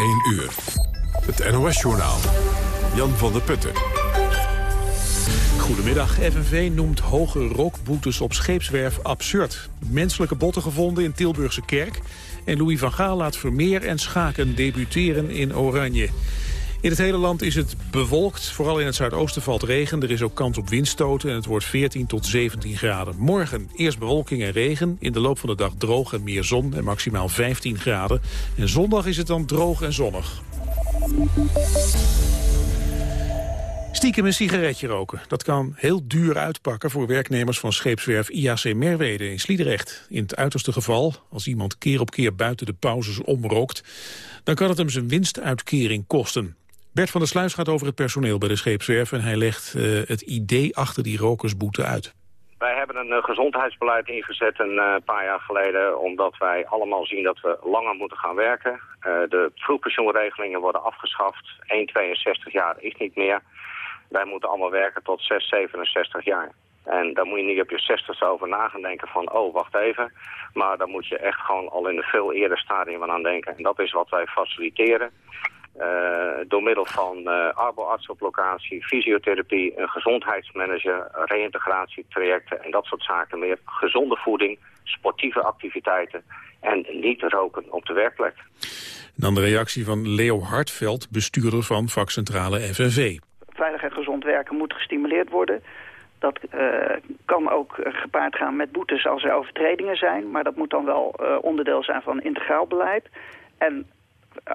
1 uur. Het NOS-journaal. Jan van der Putten. Goedemiddag. FNV noemt hoge rookboetes op scheepswerf absurd. Menselijke botten gevonden in Tilburgse kerk. En Louis van Gaal laat Vermeer en Schaken debuteren in Oranje. In het hele land is het bewolkt. Vooral in het zuidoosten valt regen. Er is ook kans op windstoten en het wordt 14 tot 17 graden. Morgen eerst bewolking en regen. In de loop van de dag droog en meer zon en maximaal 15 graden. En zondag is het dan droog en zonnig. Stiekem een sigaretje roken. Dat kan heel duur uitpakken voor werknemers van scheepswerf IAC Merwede in Sliedrecht. In het uiterste geval, als iemand keer op keer buiten de pauzes omrookt, dan kan het hem zijn winstuitkering kosten. Bert van der Sluis gaat over het personeel bij de scheepswerf... en hij legt uh, het idee achter die rokersboete uit. Wij hebben een uh, gezondheidsbeleid ingezet een uh, paar jaar geleden... omdat wij allemaal zien dat we langer moeten gaan werken. de vroegpensioenregelingen worden afgeschaft. 1,62 jaar is niet meer. Wij moeten allemaal werken tot 6, 67 jaar. En daar moet je niet op je 60 over na gaan denken van, oh, wacht even. Maar daar moet je echt gewoon al in een veel eerder stadium aan denken. En dat is wat wij faciliteren. Uh, door middel van uh, arboarts op locatie, fysiotherapie, een gezondheidsmanager, reïntegratietrajecten en dat soort zaken meer. Gezonde voeding, sportieve activiteiten en niet roken op de werkplek. dan de reactie van Leo Hartveld, bestuurder van vakcentrale FNV. Veilig en gezond werken moet gestimuleerd worden. Dat uh, kan ook gepaard gaan met boetes als er overtredingen zijn. Maar dat moet dan wel uh, onderdeel zijn van integraal beleid. En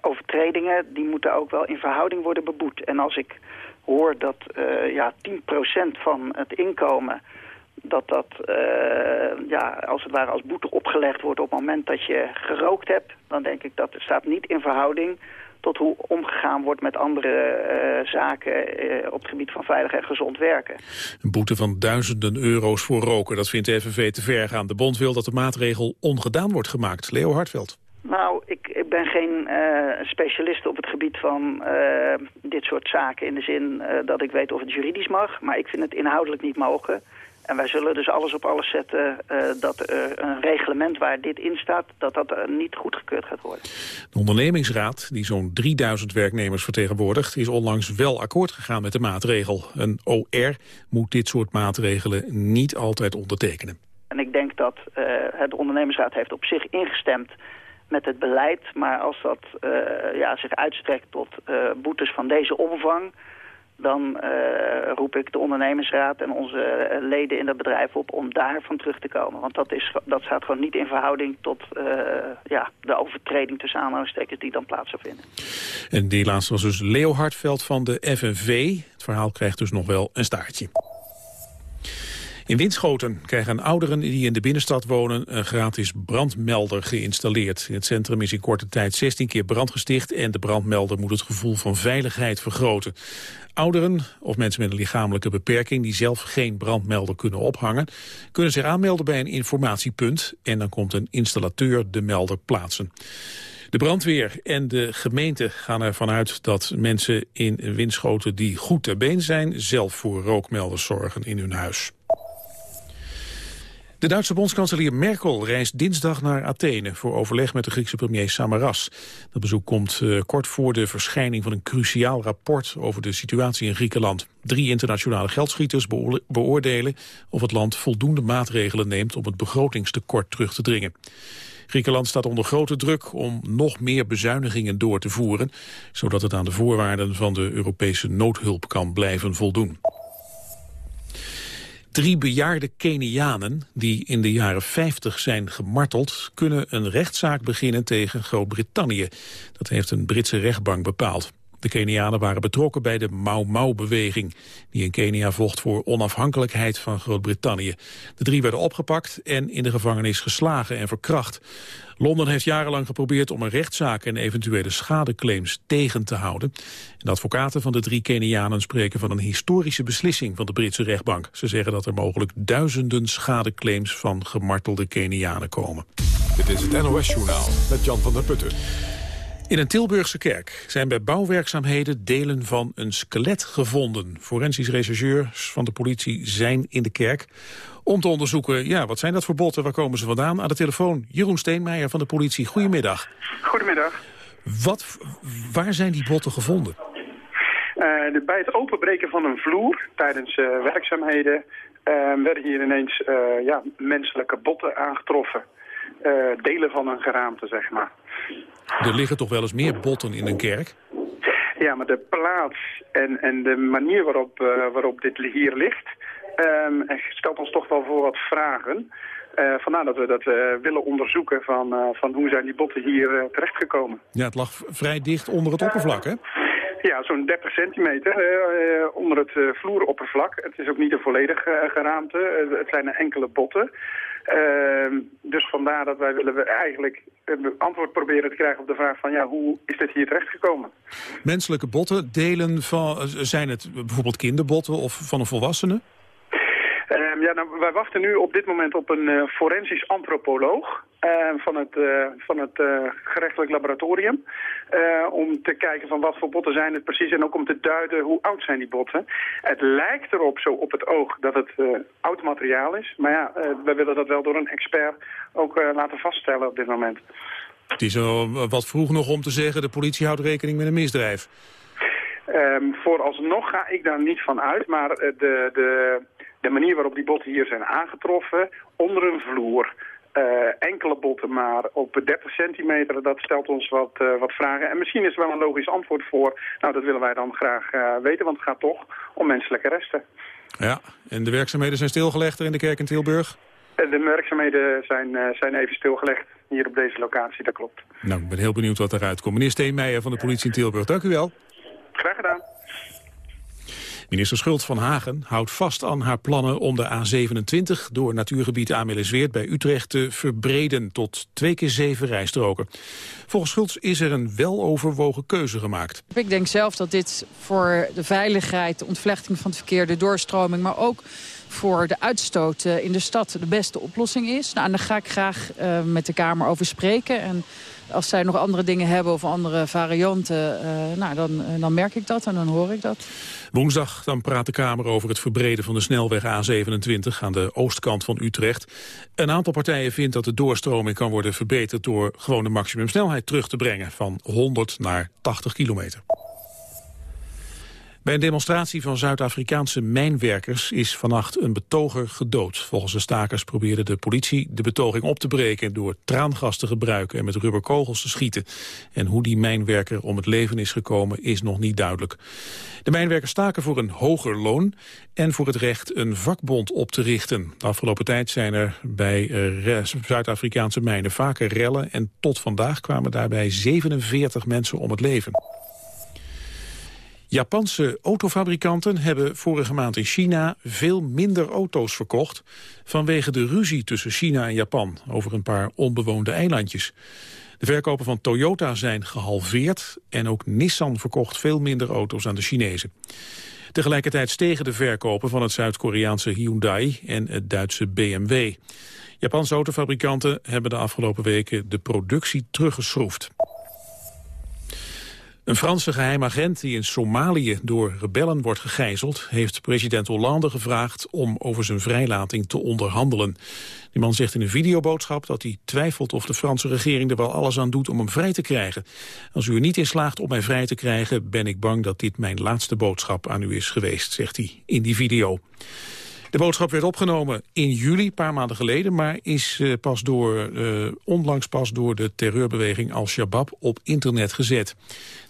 overtredingen die moeten ook wel in verhouding worden beboet. En als ik hoor dat uh, ja, 10% van het inkomen dat dat uh, ja, als het ware als boete opgelegd wordt op het moment dat je gerookt hebt, dan denk ik dat het staat niet in verhouding tot hoe omgegaan wordt met andere uh, zaken op het gebied van veilig en gezond werken. Een boete van duizenden euro's voor roken, dat vindt de FNV te ver gaan. De bond wil dat de maatregel ongedaan wordt gemaakt. Leo Hartveld. Nou, ik, ik ben geen uh, specialist op het gebied van uh, dit soort zaken... in de zin uh, dat ik weet of het juridisch mag, maar ik vind het inhoudelijk niet mogen. En wij zullen dus alles op alles zetten dat een reglement waar dit in staat... dat dat niet goedgekeurd gaat worden. De ondernemingsraad, die zo'n 3000 werknemers vertegenwoordigt... is onlangs wel akkoord gegaan met de maatregel. Een OR moet dit soort maatregelen niet altijd ondertekenen. En ik denk dat het ondernemingsraad heeft op zich ingestemd met het beleid. Maar als dat uh, ja, zich uitstrekt tot uh, boetes van deze omvang... dan uh, roep ik de ondernemingsraad en onze leden in dat bedrijf op om daarvan terug te komen. Want dat, is, dat staat gewoon niet in verhouding tot ja, de overtreding tussen aanhalingstekens die dan plaats zou vinden. En die laatste was dus Leo Hartveld van de FNV. Het verhaal krijgt dus nog wel een staartje. In Winschoten krijgen ouderen die in de binnenstad wonen een gratis brandmelder geïnstalleerd. In het centrum is in korte tijd 16 keer brand gesticht en de brandmelder moet het gevoel van veiligheid vergroten. Ouderen of mensen met een lichamelijke beperking die zelf geen brandmelder kunnen ophangen, kunnen zich aanmelden bij een informatiepunt en dan komt een installateur de melder plaatsen. De brandweer en de gemeente gaan ervan uit dat mensen in Winschoten die goed ter been zijn zelf voor rookmelders zorgen in hun huis. De Duitse bondskanselier Merkel reist dinsdag naar Athene... voor overleg met de Griekse premier Samaras. Dat bezoek komt uh, kort voor de verschijning van een cruciaal rapport... over de situatie in Griekenland. Drie internationale geldschieters beoordelen of het land voldoende maatregelen neemt... om het begrotingstekort terug te dringen. Griekenland staat onder grote druk om nog meer bezuinigingen door te voeren... zodat het aan de voorwaarden van de Europese noodhulp kan blijven voldoen. Drie bejaarde Kenianen die in de jaren 50 zijn gemarteld... kunnen een rechtszaak beginnen tegen Groot-Brittannië. Dat heeft een Britse rechtbank bepaald. De Kenianen waren betrokken bij de Mau Mau-beweging... die in Kenia vocht voor onafhankelijkheid van Groot-Brittannië. De drie werden opgepakt en in de gevangenis geslagen en verkracht. Londen heeft jarenlang geprobeerd om een rechtszaak en eventuele schadeclaims tegen te houden. de advocaten van de drie Kenianen spreken van een historische beslissing van de Britse rechtbank. Ze zeggen dat er mogelijk duizenden schadeclaims van gemartelde Kenianen komen. Dit is het NOS Journaal met Jan van der Putten. In een Tilburgse kerk zijn bij bouwwerkzaamheden delen van een skelet gevonden. Forensisch rechercheurs van de politie zijn in de kerk om te onderzoeken, ja, wat zijn dat voor botten, waar komen ze vandaan? Aan de telefoon Jeroen Steenmeijer van de politie. Goedemiddag. Goedemiddag. Wat, waar zijn die botten gevonden? Uh, bij het openbreken van een vloer tijdens uh, werkzaamheden werden hier ineens ja, menselijke botten aangetroffen. delen van een geraamte, zeg maar. Er liggen toch wel eens meer botten in een kerk? Ja, maar de plaats en, en de manier waarop, waarop dit hier ligt... Um, stelt ons toch wel voor wat vragen. Uh, vandaar dat we dat uh, willen onderzoeken van, uh, van hoe zijn die botten hier terechtgekomen. Ja, het lag vrij dicht onder het oppervlak, hè? Ja, zo'n 30 centimeter onder het vloeroppervlak. Het is ook niet een volledige geraamte, het zijn enkele botten. Ehm, dus vandaar dat wij willen eigenlijk een antwoord proberen te krijgen op de vraag van ja, hoe is dit hier terechtgekomen? Menselijke botten, delen van, zijn het bijvoorbeeld kinderbotten of van een volwassene? Um, ja, nou, wij wachten nu op dit moment op een uh, forensisch antropoloog uh, van het, uh, van het gerechtelijk laboratorium. om te kijken van wat voor botten zijn het precies en ook om te duiden hoe oud zijn die botten. Het lijkt erop zo op het oog dat het oud materiaal is. Maar ja, wij willen dat wel door een expert ook laten vaststellen op dit moment. Het is wat vroeg nog om te zeggen, de politie houdt rekening met een misdrijf. Um, vooralsnog ga ik daar niet van uit, maar de, de, de manier waarop die botten hier zijn aangetroffen, onder een vloer, uh, enkele botten maar op 30 centimeter, dat stelt ons wat, uh, wat vragen. En misschien is er wel een logisch antwoord voor. Nou, dat willen wij dan graag uh, weten, want het gaat toch om menselijke resten. Ja, en de werkzaamheden zijn stilgelegd er in de kerk in Tilburg? De werkzaamheden zijn, zijn even stilgelegd hier op deze locatie, dat klopt. Nou, ik ben heel benieuwd wat eruit komt. Meneer Steenmeijer van de politie in Tilburg, dank u wel. Graag gedaan. Minister Schult van Hagen houdt vast aan haar plannen om de A27 door natuurgebied Amelisweert bij Utrecht te verbreden tot twee keer zeven rijstroken. Volgens Schultz is er een weloverwogen keuze gemaakt. Ik denk zelf dat dit voor de veiligheid, de ontvlechting van het verkeer, de doorstroming, maar ook voor de uitstoot in de stad de beste oplossing is. Nou, en daar ga ik graag uh, met de Kamer over spreken. En als zij nog andere dingen hebben of andere varianten, uh, nou, dan, uh, dan merk ik dat en dan hoor ik dat. Woensdag dan praat de Kamer over het verbreden van de snelweg A27 aan de oostkant van Utrecht. Een aantal partijen vindt dat de doorstroming kan worden verbeterd door gewoon de maximumsnelheid terug te brengen van 100 naar 80 kilometer. Bij een demonstratie van Zuid-Afrikaanse mijnwerkers is vannacht een betoger gedood. Volgens de stakers probeerde de politie de betoging op te breken door traangas te gebruiken en met rubberkogels te schieten. En hoe die mijnwerker om het leven is gekomen is nog niet duidelijk. De mijnwerkers staken voor een hoger loon en voor het recht een vakbond op te richten. De afgelopen tijd zijn er bij Zuid-Afrikaanse mijnen vaker rellen en tot vandaag kwamen daarbij 47 mensen om het leven. Japanse autofabrikanten hebben vorige maand in China veel minder auto's verkocht vanwege de ruzie tussen China en Japan over een paar onbewoonde eilandjes. De verkopen van Toyota zijn gehalveerd en ook Nissan verkocht veel minder auto's aan de Chinezen. Tegelijkertijd stegen de verkopen van het Zuid-Koreaanse Hyundai en het Duitse BMW. Japanse autofabrikanten hebben de afgelopen weken de productie teruggeschroefd. Een Franse geheimagent die in Somalië door rebellen wordt gegijzeld... heeft president Hollande gevraagd om over zijn vrijlating te onderhandelen. Die man zegt in een videoboodschap dat hij twijfelt of de Franse regering er wel alles aan doet om hem vrij te krijgen. Als u er niet in slaagt om mij vrij te krijgen, ben ik bang dat dit mijn laatste boodschap aan u is geweest, zegt hij in die video. De boodschap werd opgenomen in juli, een paar maanden geleden... maar is uh, pas door, uh, onlangs pas door de terreurbeweging Al-Shabaab op internet gezet.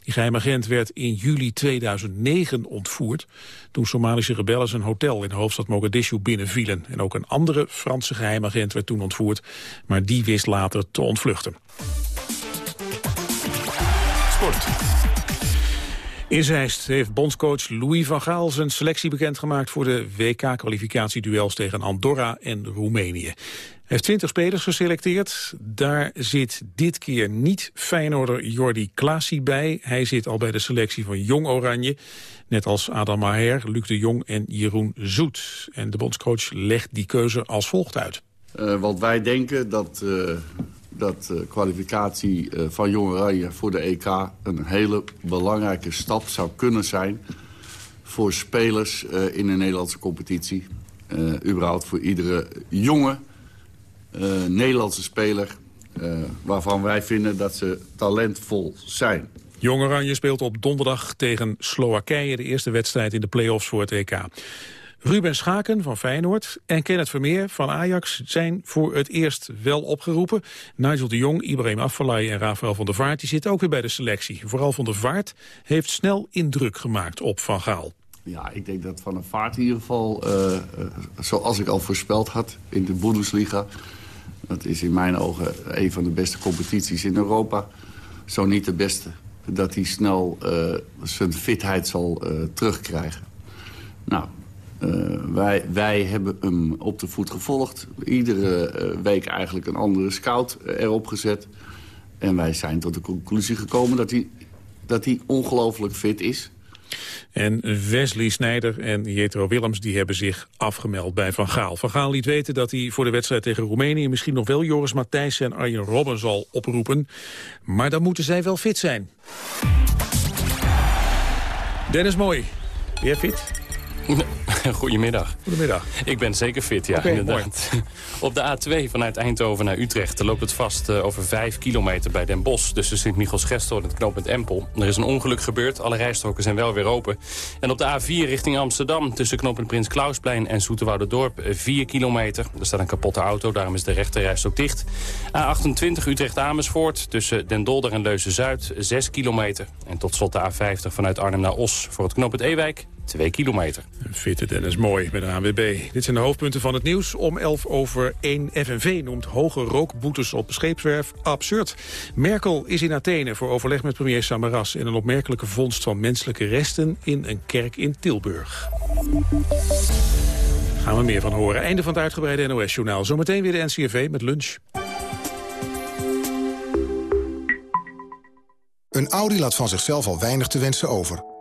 Die geheimagent werd in juli 2009 ontvoerd... toen Somalische rebellen een hotel in de hoofdstad Mogadishu binnenvielen. En ook een andere Franse geheimagent werd toen ontvoerd... maar die wist later te ontvluchten. Sport. In Zeist heeft bondscoach Louis van Gaal zijn selectie bekendgemaakt voor de WK-kwalificatieduels tegen Andorra en Roemenië. Hij heeft 20 spelers geselecteerd. Daar zit dit keer niet Feyenoorder Jordi Klaasie bij. Hij zit al bij de selectie van Jong Oranje. Net als Adam Maher, Luc de Jong en Jeroen Zoet. En de bondscoach legt die keuze als volgt uit. Uh, want wij denken dat uh, dat de kwalificatie eh, van Jong Oranje voor de EK... een hele belangrijke stap zou kunnen zijn... voor spelers eh, in de Nederlandse competitie. Überhaupt voor iedere jonge Nederlandse speler... waarvan wij vinden dat ze talentvol zijn. Jong Oranje speelt op donderdag tegen Slowakije... de eerste wedstrijd in de play-offs voor het EK. Ruben Schaken van Feyenoord en Kenneth Vermeer van Ajax zijn voor het eerst wel opgeroepen. Nigel de Jong, Ibrahim Afellay en Rafael van der Vaart die zitten ook weer bij de selectie. Vooral van der Vaart heeft snel indruk gemaakt op Van Gaal. Ja, ik denk dat Van der Vaart in ieder geval, uh, zoals ik al voorspeld had in de Bundesliga... dat is in mijn ogen een van de beste competities in Europa. Zo niet de beste. Dat hij snel uh, zijn fitheid zal terugkrijgen. Nou, uh, wij, wij hebben hem op de voet gevolgd. Iedere uh, week eigenlijk een andere scout erop gezet. En wij zijn tot de conclusie gekomen dat hij, dat hij ongelooflijk fit is. En Wesley Snijder en Jetro Willems die hebben zich afgemeld bij Van Gaal. Van Gaal liet weten dat hij voor de wedstrijd tegen Roemenië... misschien nog wel Joris Matthijs en Arjen Robben zal oproepen. Maar dan moeten zij wel fit zijn. Dennis Mooi, weer fit? Goedemiddag. Goedemiddag. Ik ben zeker fit, ja, inderdaad. Op de A2 vanuit Eindhoven naar Utrecht loopt het vast uh, over 5 kilometer bij Den Bosch... tussen Sint-Michels-Gestel en het knooppunt Empel. Er is een ongeluk gebeurd, alle rijstroken zijn wel weer open. En op de A4 richting Amsterdam tussen knooppunt Prins Klausplein en Dorp 4 kilometer. Er staat een kapotte auto, daarom is de rechterrijstrook dicht. A28 Utrecht-Amersfoort tussen Den Dolder en Leuzen-Zuid 6 kilometer. En tot slot de A50 vanuit Arnhem naar Os voor het knooppunt Ewijk 2 kilometer. Fitte Dennis Mooi met de ANWB. Dit zijn de hoofdpunten van het nieuws. Om 11 over 1 FNV noemt hoge rookboetes op scheepswerf absurd. Merkel is in Athene voor overleg met premier Samaras... in een opmerkelijke vondst van menselijke resten in een kerk in Tilburg. Gaan we meer van horen. Einde van het uitgebreide NOS-journaal. Zometeen weer de NCRV met lunch. Een Audi laat van zichzelf al weinig te wensen over...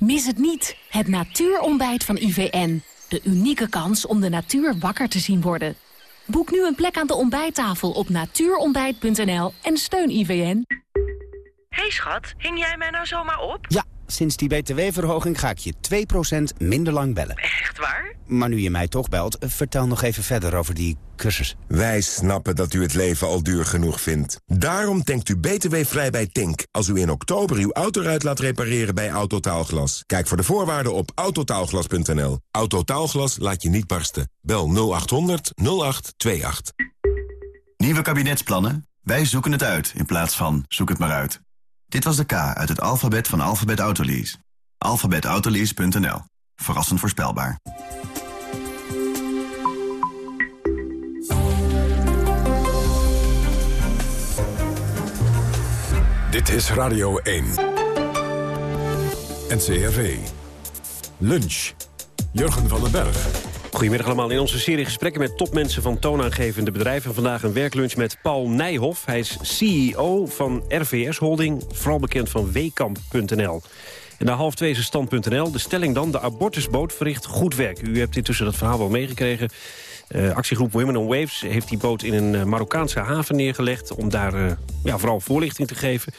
Mis het niet, het natuurontbijt van IVN. De unieke kans om de natuur wakker te zien worden. Boek nu een plek aan de ontbijttafel op natuurontbijt.nl en steun IVN. Hey schat, hing jij mij nou zomaar op? Ja, sinds die btw-verhoging ga ik je 2% minder lang bellen. Echt waar? Maar nu je mij toch belt, vertel nog even verder over die cursus. Wij snappen dat u het leven al duur genoeg vindt. Daarom denkt u btw-vrij bij Tink. Als u in oktober uw autoruit laat repareren bij Autotaalglas. Kijk voor de voorwaarden op autotaalglas.nl. Autotaalglas laat je niet barsten. Bel 0800 0828. Nieuwe kabinetsplannen? Wij zoeken het uit in plaats van zoek het maar uit. Dit was de K uit het alfabet van Alphabet Autolease. Alphabetautolease.nl. Verrassend voorspelbaar. Dit is Radio 1. NCRV. Lunch. Jurgen van den Berg. Goedemiddag allemaal. In onze serie gesprekken met topmensen van toonaangevende bedrijven. Vandaag een werklunch met Paul Nijhoff. Hij is CEO van RVS Holding, vooral bekend van Wekamp.nl. En na half twee is stand.nl. De stelling dan, de abortusboot verricht goed werk. U hebt intussen dat verhaal wel meegekregen. Uh, actiegroep Women on Waves heeft die boot in een uh, Marokkaanse haven neergelegd... om daar uh, ja, vooral voorlichting te geven.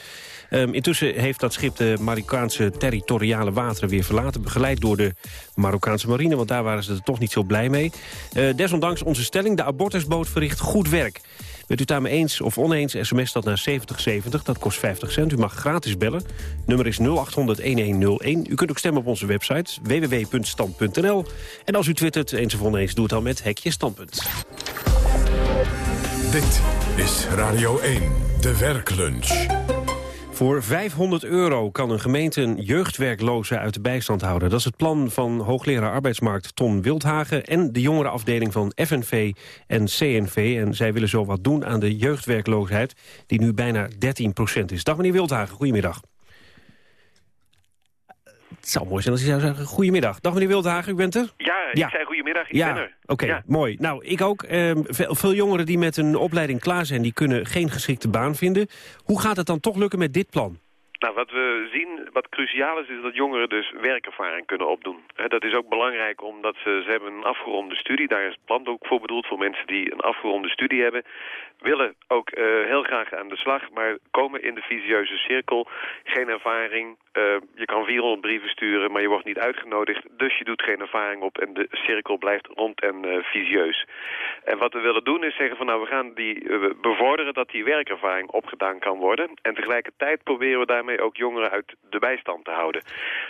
Um, intussen heeft dat schip de Marokkaanse territoriale wateren weer verlaten... begeleid door de Marokkaanse marine, want daar waren ze er toch niet zo blij mee. desondanks onze stelling, de abortusboot verricht goed werk. Bent u daarmee eens of oneens, sms dat naar 7070. Dat kost 50 cent. U mag gratis bellen. Nummer is 0800-1101. U kunt ook stemmen op onze website www.stand.nl. En als u twittert eens of oneens, doe het dan met Hekje Standpunt. Dit is Radio 1, de werklunch. Voor 500 euro kan een gemeente een jeugdwerkloze uit de bijstand houden. Dat is het plan van hoogleraar arbeidsmarkt Ton Wildhagen... en de jongerenafdeling van FNV en CNV. En zij willen zo wat doen aan de jeugdwerkloosheid... die nu bijna 13% is. Dag meneer Wildhagen, goedemiddag. Het zou mooi zijn als hij zou zeggen goedemiddag. Dag meneer Wildhagen, u bent er? Ja, ik zei goedemiddag, ik ja. ben er. Oké, mooi. Nou, ik ook. Ehm, veel, veel jongeren die met een opleiding klaar zijn... die kunnen geen geschikte baan vinden. Hoe gaat het dan toch lukken met dit plan? Nou, wat we zien, wat cruciaal is, is dat jongeren dus werkervaring kunnen opdoen. Dat is ook belangrijk omdat ze, ze hebben een afgeronde studie. Daar is het plan ook voor bedoeld, voor mensen die een afgeronde studie hebben. Willen ook eh, heel graag aan de slag, maar komen in de visieuze cirkel. Geen ervaring, eh, je kan 400 brieven sturen, maar je wordt niet uitgenodigd. Dus je doet geen ervaring op en de cirkel blijft rond en uh, visieus. En wat we willen doen is zeggen van nou, we gaan die bevorderen dat die werkervaring opgedaan kan worden. En tegelijkertijd proberen we daarmee ook jongeren uit de bijstand te houden.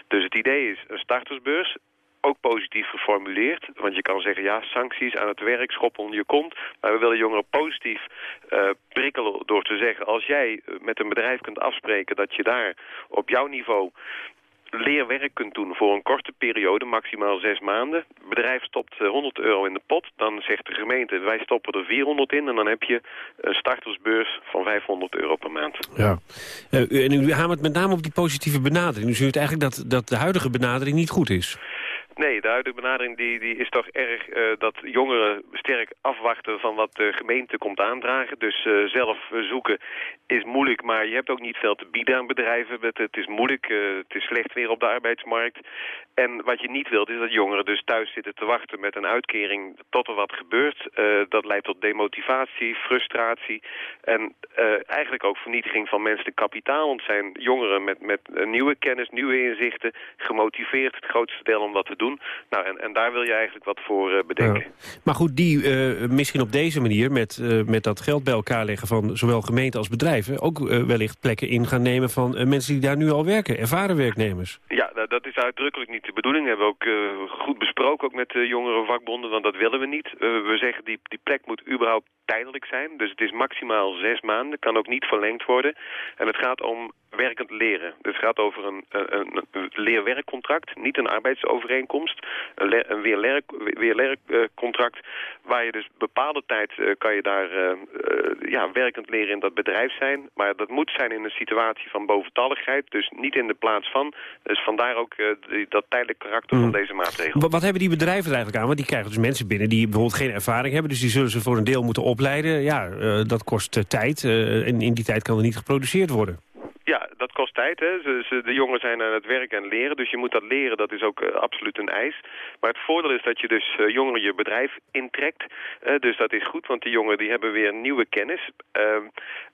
Dus het idee is een startersbeurs, ook positief geformuleerd. Want je kan zeggen, ja, sancties aan het werk, schoppen je kont. Maar we willen jongeren positief uh, prikkelen door te zeggen... als jij met een bedrijf kunt afspreken dat je daar op jouw niveau leerwerk kunt doen voor een korte periode, maximaal zes maanden. Het bedrijf stopt 100 eh, euro in de pot. Dan zegt de gemeente, wij stoppen er 400 in. En dan heb je een startersbeurs van 500 euro per maand. Ja. Uh, en u hamert met name op die positieve benadering. U ziet eigenlijk dat, dat de huidige benadering niet goed is. Nee, de huidige benadering die, die is toch erg uh, dat jongeren sterk afwachten van wat de gemeente komt aandragen. Dus uh, zelf zoeken is moeilijk, maar je hebt ook niet veel te bieden aan bedrijven. Het, het is moeilijk, uh, het is slecht weer op de arbeidsmarkt. En wat je niet wilt is dat jongeren dus thuis zitten te wachten met een uitkering tot er wat gebeurt. dat leidt tot demotivatie, frustratie en eigenlijk ook vernietiging van menselijk kapitaal. Want zijn jongeren met, met nieuwe kennis, nieuwe inzichten, gemotiveerd het grootste deel om dat te doen doen. Nou, en, en daar wil je eigenlijk wat voor uh, bedenken. Ja. Maar goed, die uh, misschien op deze manier, met, uh, met dat geld bij elkaar leggen... van zowel gemeenten als bedrijven... ook wellicht plekken in gaan nemen van mensen die daar nu al werken. Ervaren werknemers. Ja, nou, dat is uitdrukkelijk niet de bedoeling. Dat hebben we ook goed besproken, ook met de jongere vakbonden. Want dat willen we niet. we zeggen, die, die plek moet überhaupt tijdelijk zijn. Dus het is maximaal zes maanden. Kan ook niet verlengd worden. En het gaat om werkend leren. Dus het gaat over een, een, een leerwerkcontract, niet een arbeidsovereenkomst. Een, een weerlercontract waar je dus bepaalde tijd uh, kan je daar uh, uh, ja, werkend leren in dat bedrijf zijn. Maar dat moet zijn in een situatie van boventalligheid, dus niet in de plaats van. Dus vandaar ook die, dat tijdelijk karakter mm. van deze maatregel. Wat, wat, hebben die bedrijven er eigenlijk aan? Want die krijgen dus mensen binnen die bijvoorbeeld geen ervaring hebben. Dus die zullen ze voor een deel moeten opleiden. Ja, dat kost tijd en in die tijd kan er niet geproduceerd worden. Dat kost tijd. Hè. De jongeren zijn aan het werken en leren, dus je moet dat leren. Dat is ook uh, absoluut een eis. Maar het voordeel is dat je dus uh, jongeren je bedrijf intrekt. Dus dat is goed, want die jongeren die hebben weer nieuwe kennis. Ehm,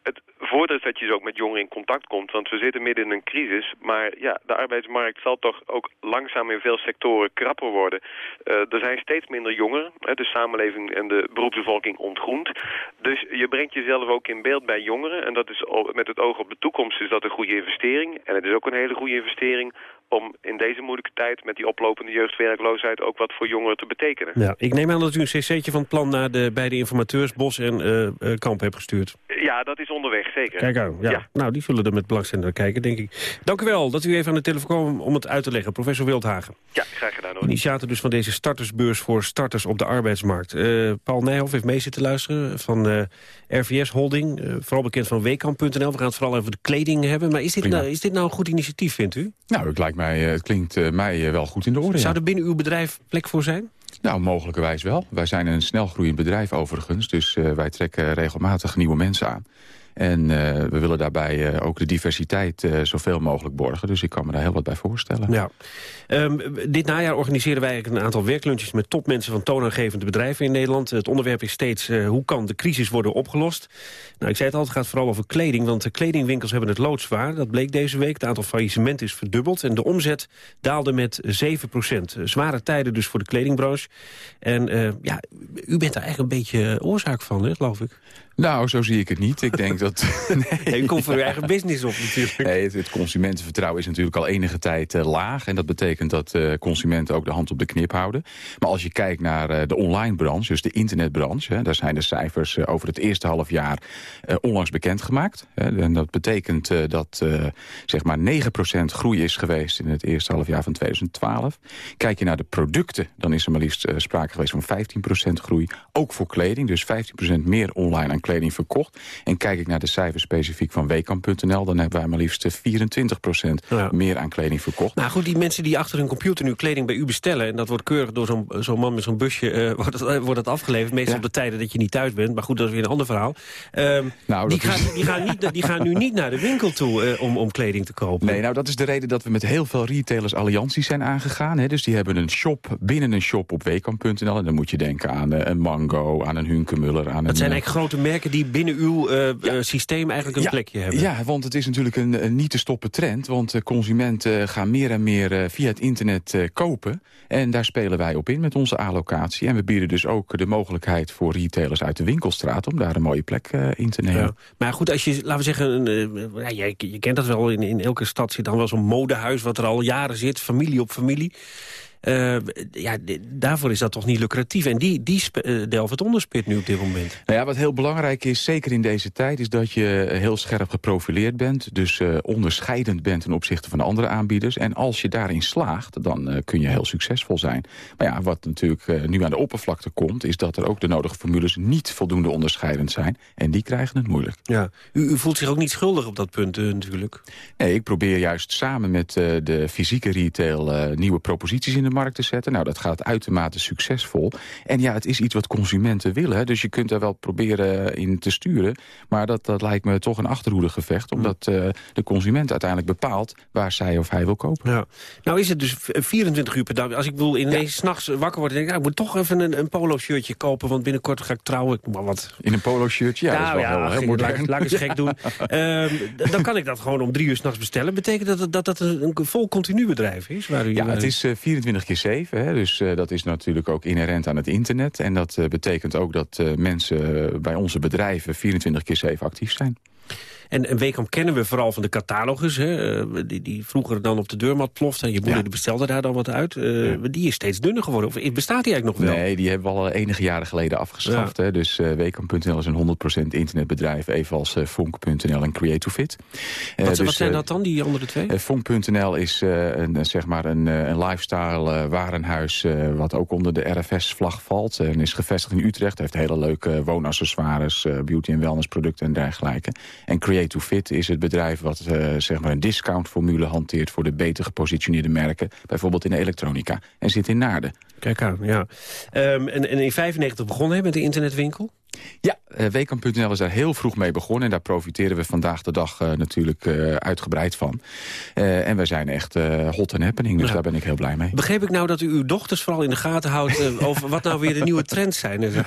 het voordeel is dat je dus ook met jongeren in contact komt, want we zitten midden in een crisis. Maar ja, de arbeidsmarkt zal toch ook langzaam in veel sectoren krapper worden. er zijn steeds minder jongeren. De samenleving en de beroepsbevolking ontgroent. Dus je brengt jezelf ook in beeld bij jongeren. En dat is met het oog op de toekomst is dat een goede investering. En het is ook een hele goede investering om in deze moeilijke tijd met die oplopende jeugdwerkloosheid ook wat voor jongeren te betekenen. Ja, ik neem aan dat u een cc'tje van het plan naar de beide informateurs Bos en uh, uh, Kamp hebt gestuurd. Ja, dat is onderweg, zeker. Kijk aan, ja. ja. Nou, die zullen er met belangstelling naar kijken, denk ik. Dank u wel dat u even aan de telefoon kwam om het uit te leggen. Professor Wildhagen. Ja, graag gedaan hoor. Initiator dus van deze startersbeurs voor starters op de arbeidsmarkt. Uh, Paul Nijhoff heeft mee zitten luisteren van RVS Holding. vooral bekend van weekamp.nl. We gaan het vooral over de kleding hebben. Maar is dit, nou, is dit nou een goed initiatief, vindt u? Nou, het lijkt mij, het klinkt mij wel goed in de orde. Zou er binnen uw bedrijf plek voor zijn? Nou, mogelijkerwijs wel. Wij zijn een snelgroeiend bedrijf overigens. Dus wij trekken regelmatig nieuwe mensen aan. En uh, we willen daarbij uh, ook de diversiteit uh, zoveel mogelijk borgen. Dus ik kan me daar heel wat bij voorstellen. Ja. Um, dit najaar organiseren wij een aantal werklunches... met topmensen van toonaangevende bedrijven in Nederland. Het onderwerp is steeds hoe kan de crisis worden opgelost. Nou, ik zei het al, het gaat vooral over kleding. Want de kledingwinkels hebben het loodzwaar. Dat bleek deze week. Het aantal faillissementen is verdubbeld. En de omzet daalde met 7 procent. Zware tijden dus voor de kledingbranche. En ja, u bent daar echt een beetje oorzaak van, hè, geloof ik. Nou, zo zie ik het niet. Ik denk dat... nee. u komt voor uw eigen business op natuurlijk. Nee, het, consumentenvertrouwen is natuurlijk al enige tijd uh, laag. En dat betekent dat uh, consumenten ook de hand op de knip houden. Maar als je kijkt naar uh, de online branche, dus de internetbranche... Hè, daar zijn de cijfers over het eerste half jaar onlangs bekendgemaakt. Hè, en dat betekent dat zeg maar 9% groei is geweest in het eerste half jaar van 2012. Kijk je naar de producten, dan is er maar liefst sprake geweest van 15% groei. Ook voor kleding, dus 15% meer online aan kleding verkocht. En kijk ik naar de cijfers specifiek van Weekamp.nl... dan hebben wij maar liefst 24 ja. meer aan kleding verkocht. Nou goed, die mensen die achter hun computer nu kleding bij u bestellen... en dat wordt keurig door zo'n zo'n man met zo'n busje uh, wordt, uh, wordt afgeleverd. Meestal op de tijden dat je niet thuis bent. Maar goed, dat is weer een ander verhaal. Um, nou, die, gaan, die, gaan niet, die gaan nu niet naar de winkel toe uh, om, om kleding te kopen. Nee, nou dat is de reden dat we met heel veel retailers allianties zijn aangegaan. Hè. Dus die hebben een shop binnen een shop op Weekamp.nl. En dan moet je denken aan een Mango, aan een Hunkemuller. Aan dat zijn eigenlijk grote merken die binnen uw uh, ja. systeem eigenlijk een plekje hebben. Ja, want het is natuurlijk een, een niet te stoppen trend. Want consumenten gaan meer en meer via het internet kopen. En daar spelen wij op in met onze allocatie. En we bieden dus ook de mogelijkheid voor retailers uit de winkelstraat... om daar een mooie plek in te nemen. Ja. Maar goed, als je, laten we zeggen, ja, je, je, kent dat wel, in, in elke stad zit dan wel zo'n modehuis... wat er al jaren zit, familie op familie. Uh, ja, daarvoor is dat toch niet lucratief. En die, die uh, delven het onderspit nu op dit moment. Nou ja, wat heel belangrijk is, zeker in deze tijd... is dat je heel scherp geprofileerd bent. Dus uh, onderscheidend bent ten opzichte van andere aanbieders. En als je daarin slaagt, dan kun je heel succesvol zijn. Maar ja, wat natuurlijk nu aan de oppervlakte komt... is dat er ook de nodige formules niet voldoende onderscheidend zijn. En die krijgen het moeilijk. Ja. U, u voelt zich ook niet schuldig op dat punt natuurlijk? Nee, ik probeer juist samen met de fysieke retail... nieuwe proposities in de markt te zetten. Nou, dat gaat uitermate succesvol. En ja, het is iets wat consumenten willen. Dus je kunt er wel proberen in te sturen. Maar dat, dat lijkt me toch een achterhoedegevecht. Omdat uh, de consument uiteindelijk bepaalt waar zij of hij wil kopen. Ja. Nou is het dus 24 uur per dag. Als ik wil ineens ja. s'nachts wakker worden... denk ik, nou, ik moet toch even een, een polo-shirtje kopen... want binnenkort ga ik trouwen. Ik maar wat. In een polo-shirtje? Ja, nou, dat is wel ja, heel, heel laat, laat ik eens gek doen. um, dan kan ik dat gewoon om drie uur s'nachts bestellen. Betekent dat dat, dat een, een vol continu bedrijf is? Waar u, ja, het is uh, 24 keer 7. Hè, dus uh, dat is natuurlijk ook inherent aan het internet. En dat uh, betekent ook dat uh, mensen bij onze bedrijven 24 keer 7 actief zijn. En een Weekamp kennen we vooral van de catalogus. Hè, die, die vroeger dan op de deurmat plofte. En je moeder ja. bestelde daar dan wat uit. Uh, ja. Die is steeds dunner geworden. Of bestaat die eigenlijk nog wel? Nee, die hebben we al enige jaren geleden afgeschaft. Ja. Hè. Dus uh, Weekamp.nl is een 100% internetbedrijf. Evenals uh, Fonk.nl en Creative wat, dus, wat zijn dat dan, die andere twee? Fonk.nl is een, zeg maar een, een lifestyle warenhuis... wat ook onder de RFS-vlag valt. En is gevestigd in Utrecht. Heeft hele leuke woonaccessoires, beauty- en wellnessproducten en dergelijke. En Creative to Fit is het bedrijf wat uh, zeg maar een discountformule hanteert... voor de beter gepositioneerde merken, bijvoorbeeld in de elektronica. En zit in Naarden. Kijk aan, ja. Um, en, en in 95 begonnen hè, met de internetwinkel? Ja, uh, Weekamp.nl is daar heel vroeg mee begonnen. En daar profiteren we vandaag de dag uh, natuurlijk uh, uitgebreid van. en we zijn echt hot and happening, dus ja. daar ben ik heel blij mee. Begreep ik nou dat u uw dochters vooral in de gaten houdt... over wat nou weer de nieuwe trends zijn en zo?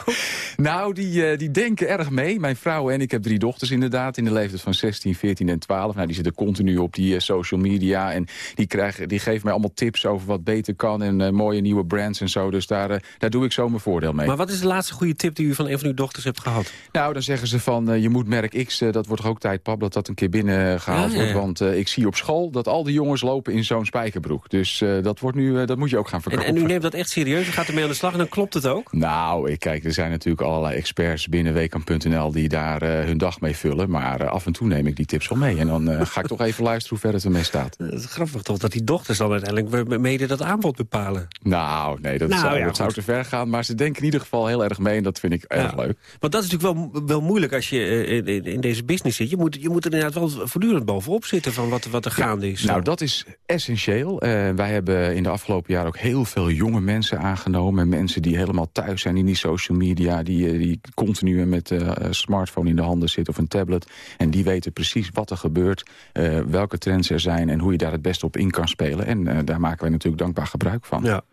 Nou, die, die denken erg mee. Mijn vrouw en ik heb drie dochters inderdaad... in de leeftijd van 16, 14 en 12. Nou, die zitten continu op die social media. En die, krijgen, die geven mij allemaal tips over wat beter kan... en mooie nieuwe brands en zo. Dus daar, daar doe ik zo mijn voordeel mee. Maar wat is de laatste goede tip die u van een van uw dochters hebt gehad? Nou, dan zeggen ze van, uh, je moet merk X, uh, dat wordt toch ook tijd, pap, dat dat een keer binnen gehaald ja, ja. wordt. Want uh, ik zie op school dat al die jongens lopen in zo'n spijkerbroek. Dus dat, wordt nu, dat moet je ook gaan verkopen. En, en, u neemt dat echt serieus? U gaat ermee aan de slag en dan klopt het ook? Nou, ik kijk, er zijn natuurlijk allerlei experts binnen Weekamp.nl die daar hun dag mee vullen. Maar af en toe neem ik die tips wel mee. En dan ga ik toch even luisteren hoe ver het ermee staat. Het is grappig toch, dat die dochters dan uiteindelijk mede dat aanbod bepalen. Nou, nee, dat, nou, zou, ja, dat zou te ver gaan. Maar ze denken in ieder geval heel erg mee en dat vind ik erg leuk. Want dat is natuurlijk wel, wel moeilijk als je in, in, deze business zit. Je moet, je moet er inderdaad wel voortdurend bovenop zitten van wat, wat er gaande is. Nou, dat is essentieel. Uh, wij hebben in de afgelopen jaren ook heel veel jonge mensen aangenomen. Mensen die helemaal thuis zijn in die social media. Die, die continu met uh, een smartphone in de handen zitten of een tablet. En die weten precies wat er gebeurt. Uh, welke trends er zijn en hoe je daar het beste op in kan spelen. En daar maken wij natuurlijk dankbaar gebruik van. Ja.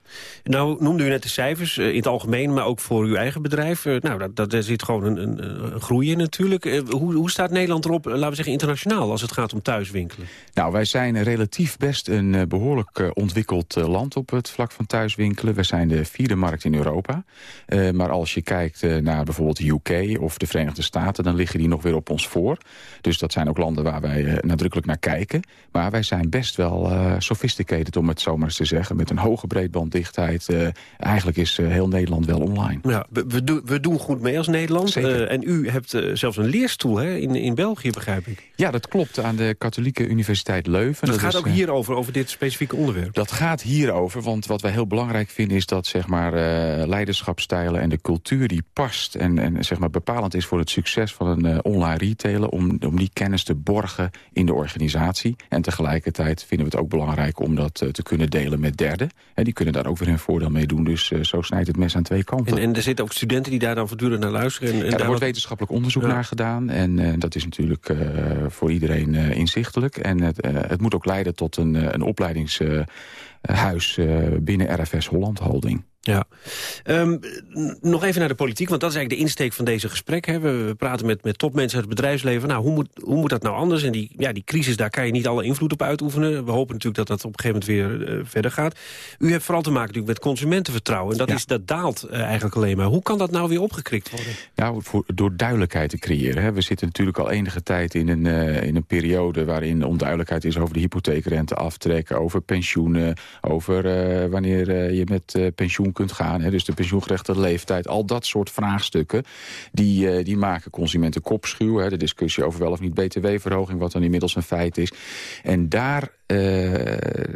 Nou noemde u net de cijfers, in het algemeen, maar ook voor uw eigen bedrijf. nou, dat, dat, daar zit gewoon een, een, groei in natuurlijk. hoe, hoe staat Nederland erop, laten we zeggen internationaal, als het gaat om thuiswinkelen? Nou, wij zijn relatief best een behoorlijk ontwikkeld land op het vlak van thuiswinkelen. We zijn de vierde markt in Europa. maar als je kijkt naar bijvoorbeeld de UK of de Verenigde Staten... dan liggen die nog weer op ons voor. Dus dat zijn ook landen waar wij nadrukkelijk naar kijken. Maar wij zijn best wel sophisticated, om het zo maar eens te zeggen... met een hoge breedbanddichtheid. eigenlijk is heel Nederland wel online. Ja, we, we, we doen goed mee als Nederland. en u hebt zelfs een leerstoel hè, in, in België, begrijp ik. Ja, dat klopt. Aan de Katholieke Universiteit Leuven. Dat, dat gaat ook hierover, over dit specifieke onderwerp? Dat gaat hierover, want wat wij heel belangrijk vinden... is dat zeg maar, leiderschapstijlen en de cultuur die past... en, en zeg maar, bepalend is voor het succes van een online retailer... Om, om die kennis te borgen in de organisatie. En tegelijkertijd vinden we het ook belangrijk om dat te kunnen delen met derden. En die kunnen daar ook weer hun voordeel mee doen. Dus zo snijdt het mes aan twee kanten. En, en, er zitten ook studenten die daar dan voortdurend naar luisteren? En, en ja, er wordt wetenschappelijk onderzoek ja. naar gedaan. En dat is natuurlijk voor iedereen inzichtelijk. En het, het moet ook leiden tot een, een opleidingshuis binnen RFS Holland Holding. Ja. Um, nog even naar de politiek, want dat is eigenlijk de insteek van deze gesprek. Hè. We, we, praten met, met topmensen uit het bedrijfsleven. Nou, hoe moet, hoe moet dat nou anders? En die, ja, die crisis, daar kan je niet alle invloed op uitoefenen. We hopen natuurlijk dat dat op een gegeven moment weer uh, verder gaat. U hebt vooral te maken natuurlijk met consumentenvertrouwen. En dat, Ja. is, dat daalt uh, eigenlijk alleen maar. Hoe kan dat nou weer opgekrikt worden? Nou, voor, door duidelijkheid te creëren. Hè. We zitten natuurlijk al enige tijd in een, uh, in een periode... waarin onduidelijkheid is over de hypotheekrente aftrekken... over pensioenen, over wanneer je met pensioen kunt gaan. Hè. Dus de pensioengerechte leeftijd. Al dat soort vraagstukken, die, die maken consumenten kopschuw. Hè. De discussie over wel of niet btw-verhoging... wat dan inmiddels een feit is. En daar...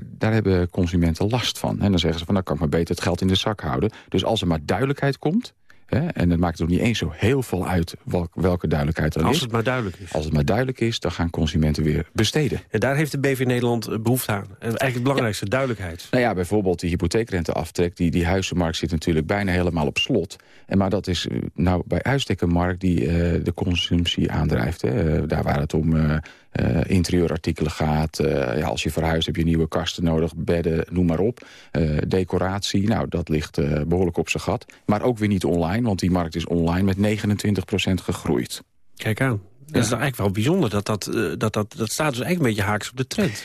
daar hebben consumenten last van. En dan zeggen ze van, dan kan ik maar beter het geld in de zak houden. Dus als er maar duidelijkheid komt... En het maakt ook niet eens zo heel veel uit welk, welke duidelijkheid er Als is. het maar duidelijk is. Als het maar duidelijk is, dan gaan consumenten weer besteden. En daar heeft de BV Nederland behoefte aan. En eigenlijk het belangrijkste, ja. duidelijkheid. Nou ja, bijvoorbeeld die hypotheekrenteaftrek. Die, die huizenmarkt zit natuurlijk bijna helemaal op slot. En maar dat is nou bij uitstek een markt die uh, de consumptie aandrijft. Hè. Uh, daar waar het om... Uh, uh, interieurartikelen gaat. Uh, ja, als je verhuist heb je nieuwe kasten nodig, bedden, noem maar op. Uh, decoratie, nou dat ligt behoorlijk op zijn gat. Maar ook weer niet online, want die markt is online met 29% gegroeid. Kijk aan. Dat ja. is eigenlijk wel bijzonder. Dat, dat, dat, dat, dat staat dus eigenlijk een beetje haaks op de trend.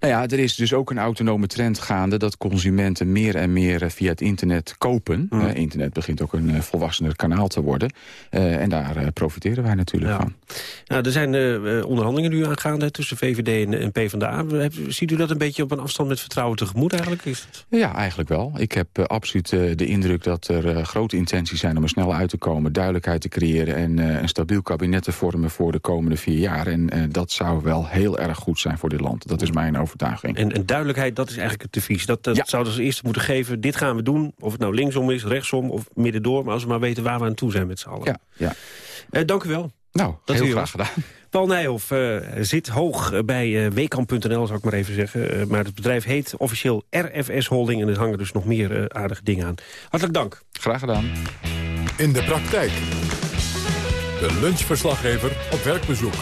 Nou ja, er is dus ook een autonome trend gaande... dat consumenten meer en meer via het internet kopen. Mm. Uh, internet begint ook een uh, volwassener kanaal te worden. Uh, en daar profiteren wij natuurlijk ja. van. Nou, er zijn onderhandelingen nu aangaande tussen VVD en, en PvdA. Ziet u dat een beetje op een afstand met vertrouwen tegemoet eigenlijk? Is het... Ja, eigenlijk wel. Ik heb absoluut de indruk dat er grote intenties zijn... om er snel uit te komen, duidelijkheid te creëren... en een stabiel kabinet te vormen voor de komende vier jaar. En dat zou wel heel erg goed zijn voor dit land. Dat is mijn overtuiging. En, en, duidelijkheid, dat is eigenlijk het devies. Dat, dat ja. zouden ze eerst moeten geven. Dit gaan we doen. Of het nou linksom is, rechtsom of middendoor. Maar als we maar weten waar we aan toe zijn met z'n allen. Ja, ja. Uh, dank u wel. Nou, dat heel graag gedaan. Paul Nijhoff uh, zit hoog bij uh, weekamp.nl, zou ik maar even zeggen. Uh, maar het bedrijf heet officieel RFS Holding... en er hangen dus nog meer aardige dingen aan. Hartelijk dank. Graag gedaan. In de praktijk. De lunchverslaggever op werkbezoek.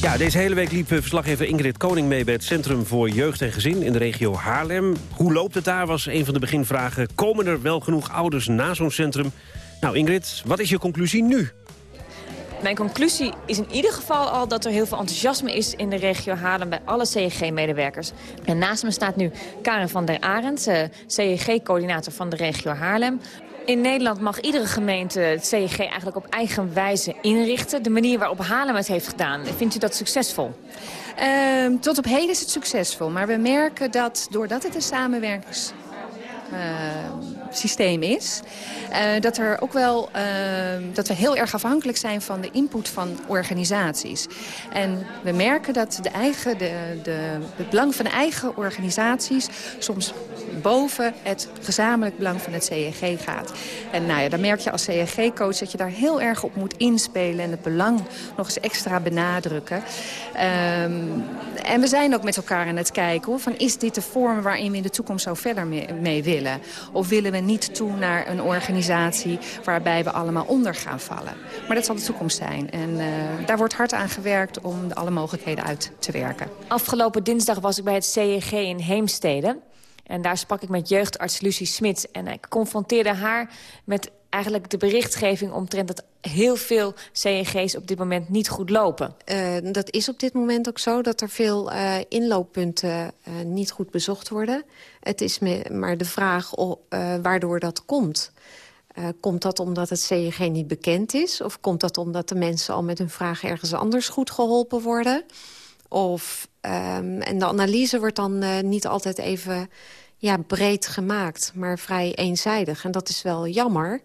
Ja, deze hele week liep verslaggever Ingrid Koning mee bij het Centrum voor Jeugd en Gezin in de regio Haarlem. Hoe loopt het daar, was een van de beginvragen. Komen er wel genoeg ouders na zo'n centrum? Nou Ingrid, wat is je conclusie nu? Mijn conclusie is in ieder geval al dat er heel veel enthousiasme is in de regio Haarlem bij alle CEG-medewerkers. En naast me staat nu Karen van der Arend, uh, CEG-coördinator van de regio Haarlem. In Nederland mag iedere gemeente het CEG eigenlijk op eigen wijze inrichten. De manier waarop Haarlem het heeft gedaan, vindt u dat succesvol? Uh, tot op heden is het succesvol. Maar we merken dat doordat het een samenwerkings... Uh, systeem is. Uh, dat, er ook wel, uh, dat we heel erg afhankelijk zijn van de input van organisaties. En we merken dat de eigen, de, de, het belang van de eigen organisaties soms boven het gezamenlijk belang van het CEG gaat. En nou ja, dan merk je als CEG-coach dat je daar heel erg op moet inspelen... en het belang nog eens extra benadrukken. Um, en we zijn ook met elkaar aan het kijken... Hoor, van is dit de vorm waarin we in de toekomst zo verder mee, mee willen? Of willen we niet toe naar een organisatie... waarbij we allemaal onder gaan vallen? Maar dat zal de toekomst zijn. En uh, daar wordt hard aan gewerkt om alle mogelijkheden uit te werken. Afgelopen dinsdag was ik bij het CEG in Heemstede... En daar sprak ik met jeugdarts Lucie Smits. En ik confronteerde haar met eigenlijk de berichtgeving omtrent dat heel veel CNG's op dit moment niet goed lopen. Uh, dat is op dit moment ook zo, dat er veel uh, inlooppunten uh, niet goed bezocht worden. Het is maar de vraag of, waardoor dat komt. komt dat omdat het CNG niet bekend is? Of komt dat omdat de mensen al met hun vraag ergens anders goed geholpen worden? Of, um, en de analyse wordt dan niet altijd even ja, breed gemaakt, maar vrij eenzijdig. En dat is wel jammer,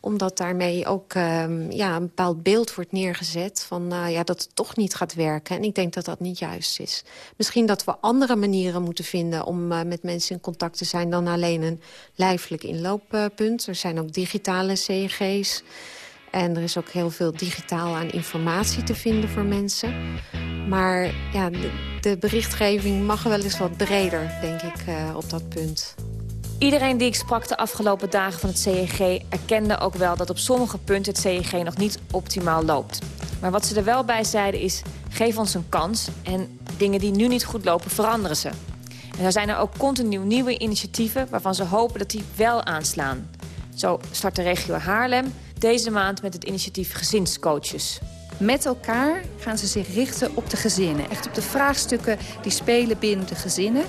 omdat daarmee ook um, ja, een bepaald beeld wordt neergezet... van uh, ja, dat het toch niet gaat werken. En ik denk dat dat niet juist is. Misschien dat we andere manieren moeten vinden... om uh, met mensen in contact te zijn dan alleen een lijfelijk inlooppunt. Er zijn ook digitale CG's. En er is ook heel veel digitaal aan informatie te vinden voor mensen. Maar ja, de, berichtgeving mag wel eens wat breder, denk ik, uh, op dat punt. Iedereen die ik sprak de afgelopen dagen van het CEG... erkende ook wel dat op sommige punten het CEG nog niet optimaal loopt. Maar wat ze er wel bij zeiden is, geef ons een kans... en dingen die nu niet goed lopen, veranderen ze. En er zijn er ook continu nieuwe initiatieven... waarvan ze hopen dat die wel aanslaan. Zo start de regio Haarlem deze maand met het initiatief Gezinscoaches. Met elkaar gaan ze zich richten op de gezinnen. Echt op de vraagstukken die spelen binnen de gezinnen.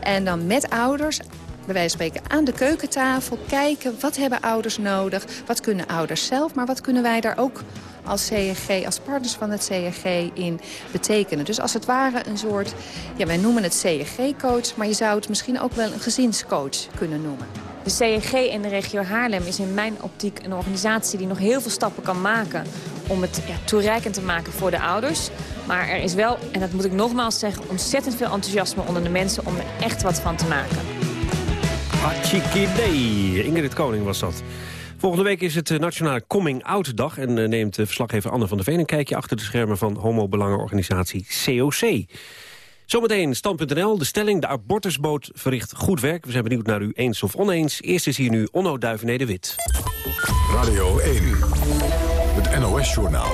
En dan met ouders bij wijze van spreken aan de keukentafel kijken... wat hebben ouders nodig, wat kunnen ouders zelf... maar wat kunnen wij daar ook als CNG, als partners van het CNG in betekenen. Dus als het ware een soort, ja, wij noemen het CNG-coach... maar je zou het misschien ook wel een gezinscoach kunnen noemen. De CNG in de regio Haarlem is in mijn optiek een organisatie die nog heel veel stappen kan maken om het ja, toereikend te maken voor de ouders. Maar er is wel, en dat moet ik nogmaals zeggen, ontzettend veel enthousiasme onder de mensen om er echt wat van te maken. Achikidee, Ingrid Koning was dat. Volgende week is het Nationale Coming Out Dag... en eh, neemt verslaggever Anne van der Veen een kijkje achter de schermen... van homobelangenorganisatie COC. Zometeen stand.nl, de stelling, de abortusboot verricht goed werk. We zijn benieuwd naar u eens of oneens. Eerst is hier nu Onno Duivenede-Wit. Radio 1, het NOS-journaal.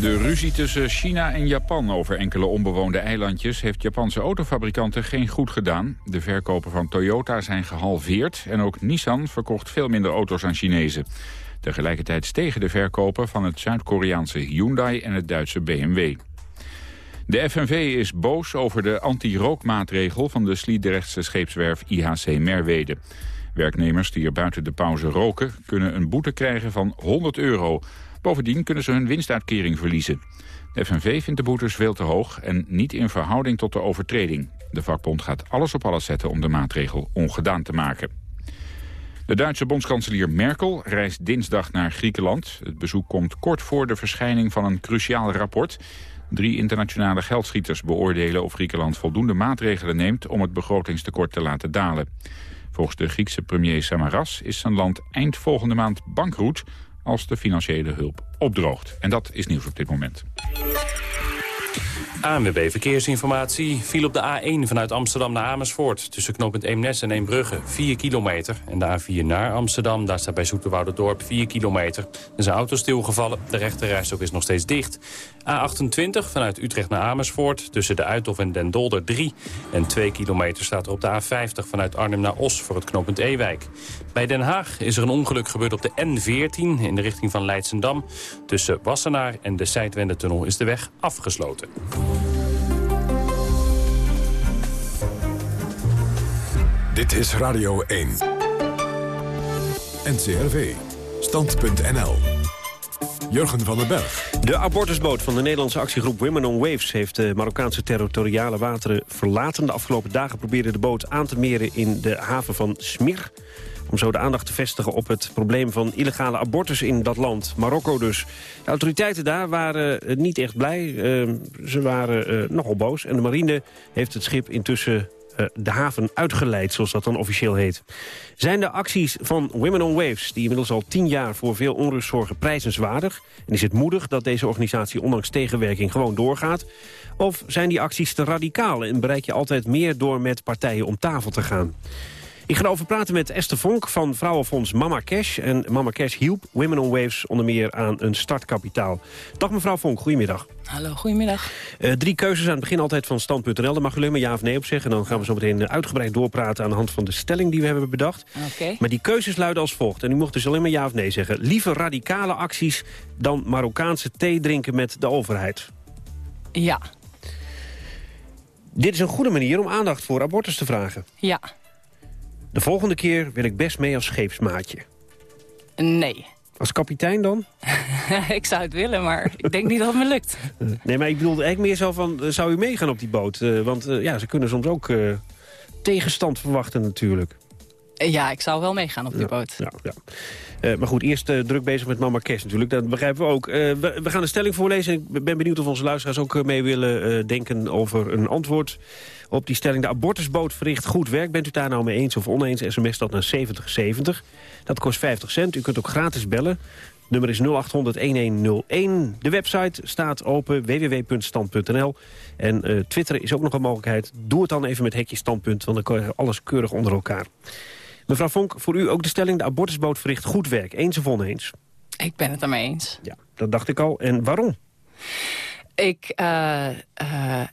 De ruzie tussen China en Japan over enkele onbewoonde eilandjes... heeft Japanse autofabrikanten geen goed gedaan. De verkopen van Toyota zijn gehalveerd... en ook Nissan verkocht veel minder auto's aan Chinezen. Tegelijkertijd stegen de verkopen van het Zuid-Koreaanse Hyundai en het Duitse BMW. De FNV is boos over de anti-rookmaatregel van de Sliedrechtse scheepswerf IHC Merwede. Werknemers die er buiten de pauze roken kunnen een boete krijgen van 100 euro. Bovendien kunnen ze hun winstuitkering verliezen. De FNV vindt de boetes veel te hoog en niet in verhouding tot de overtreding. De vakbond gaat alles op alles zetten om de maatregel ongedaan te maken. De Duitse bondskanselier Merkel reist dinsdag naar Griekenland. Het bezoek komt kort voor de verschijning van een cruciaal rapport. Drie internationale geldschieters beoordelen of Griekenland voldoende maatregelen neemt om het begrotingstekort te laten dalen. Volgens de Griekse premier Samaras is zijn land eind volgende maand bankroet als de financiële hulp opdroogt. En dat is nieuws op dit moment. ANWB Verkeersinformatie viel op de A1 vanuit Amsterdam naar Amersfoort... tussen knooppunt Eemnes en Eembrugge, 4 kilometer. En de A4 naar Amsterdam, daar staat bij Dorp 4 kilometer. Er is een auto stilgevallen, de rechterrijstok is nog steeds dicht. A28 vanuit Utrecht naar Amersfoort, tussen de Uithof en Den Dolder 3. En 2 kilometer staat er op de A50 vanuit Arnhem naar Os voor het knooppunt Ewijk. Bij Den Haag is er een ongeluk gebeurd op de N14 in de richting van Leidsendam. Tussen Wassenaar en de Zijtwendetunnel is de weg afgesloten. Dit is Radio 1. NCRV. Stand.nl. Jurgen van den Berg. De abortusboot van de Nederlandse actiegroep Women on Waves... heeft de Marokkaanse territoriale wateren verlaten. De afgelopen dagen probeerde de boot aan te meren in de haven van Smir om zo de aandacht te vestigen op het probleem van illegale abortus in dat land. Marokko dus. De autoriteiten daar waren eh, niet echt blij. Uh, ze waren uh, nogal boos. En de marine heeft het schip intussen de haven uitgeleid, zoals dat dan officieel heet. Zijn de acties van Women on Waves, die inmiddels al tien jaar voor veel onrust zorgen, prijzenswaardig? En is het moedig dat deze organisatie ondanks tegenwerking gewoon doorgaat? Of zijn die acties te radicaal en bereik je altijd meer door met partijen om tafel te gaan? Ik ga erover praten met Esther Vonk van Vrouwenfonds Mama Cash. En Mama Cash hielp Women on Waves onder meer aan een startkapitaal. Dag mevrouw Vonk, goedemiddag. Hallo, goedemiddag. Uh, drie keuzes aan het begin altijd van stand.nl. Daar mag u alleen maar ja of nee op zeggen. En dan gaan we zo meteen uitgebreid doorpraten aan de hand van de stelling die we hebben bedacht. Oké. Maar die keuzes luiden als volgt. En u mocht dus alleen maar ja of nee zeggen. Liever radicale acties dan Marokkaanse thee drinken met de overheid. Ja. Dit is een goede manier om aandacht voor abortus te vragen. Ja. De volgende keer wil ik best mee als scheepsmaatje. Nee. Als kapitein dan? ik zou het willen, maar ik denk niet dat het me lukt. Nee, maar ik bedoelde eigenlijk meer zo van... Eh, zou u meegaan op die boot? Uh, want uh, ja, ze kunnen soms ook uh, tegenstand verwachten natuurlijk. Ja, ik zou wel meegaan op die ja, boot. Ja, ja. Uh, maar goed, eerst uh, druk bezig met Mama Cash natuurlijk. Dat begrijpen we ook. Uh, we, we, gaan de stelling voorlezen. Ik ben benieuwd of onze luisteraars ook mee willen denken over een antwoord op die stelling. De abortusboot verricht goed werk. Bent u daar nou mee eens of oneens? SMS dat naar 7070. Dat kost 50 cent. U kunt ook gratis bellen. Nummer is 0800-1101. De website staat open, www.stand.nl. En uh, twitteren is ook nog een mogelijkheid. Doe het dan even met hekje standpunt, want dan kan je alles keurig onder elkaar. Mevrouw Vonk, voor u ook de stelling... de abortusboot verricht goed werk. Eens of oneens? Ik ben het ermee eens. Ja, dat dacht ik al. En waarom? Ik uh, uh,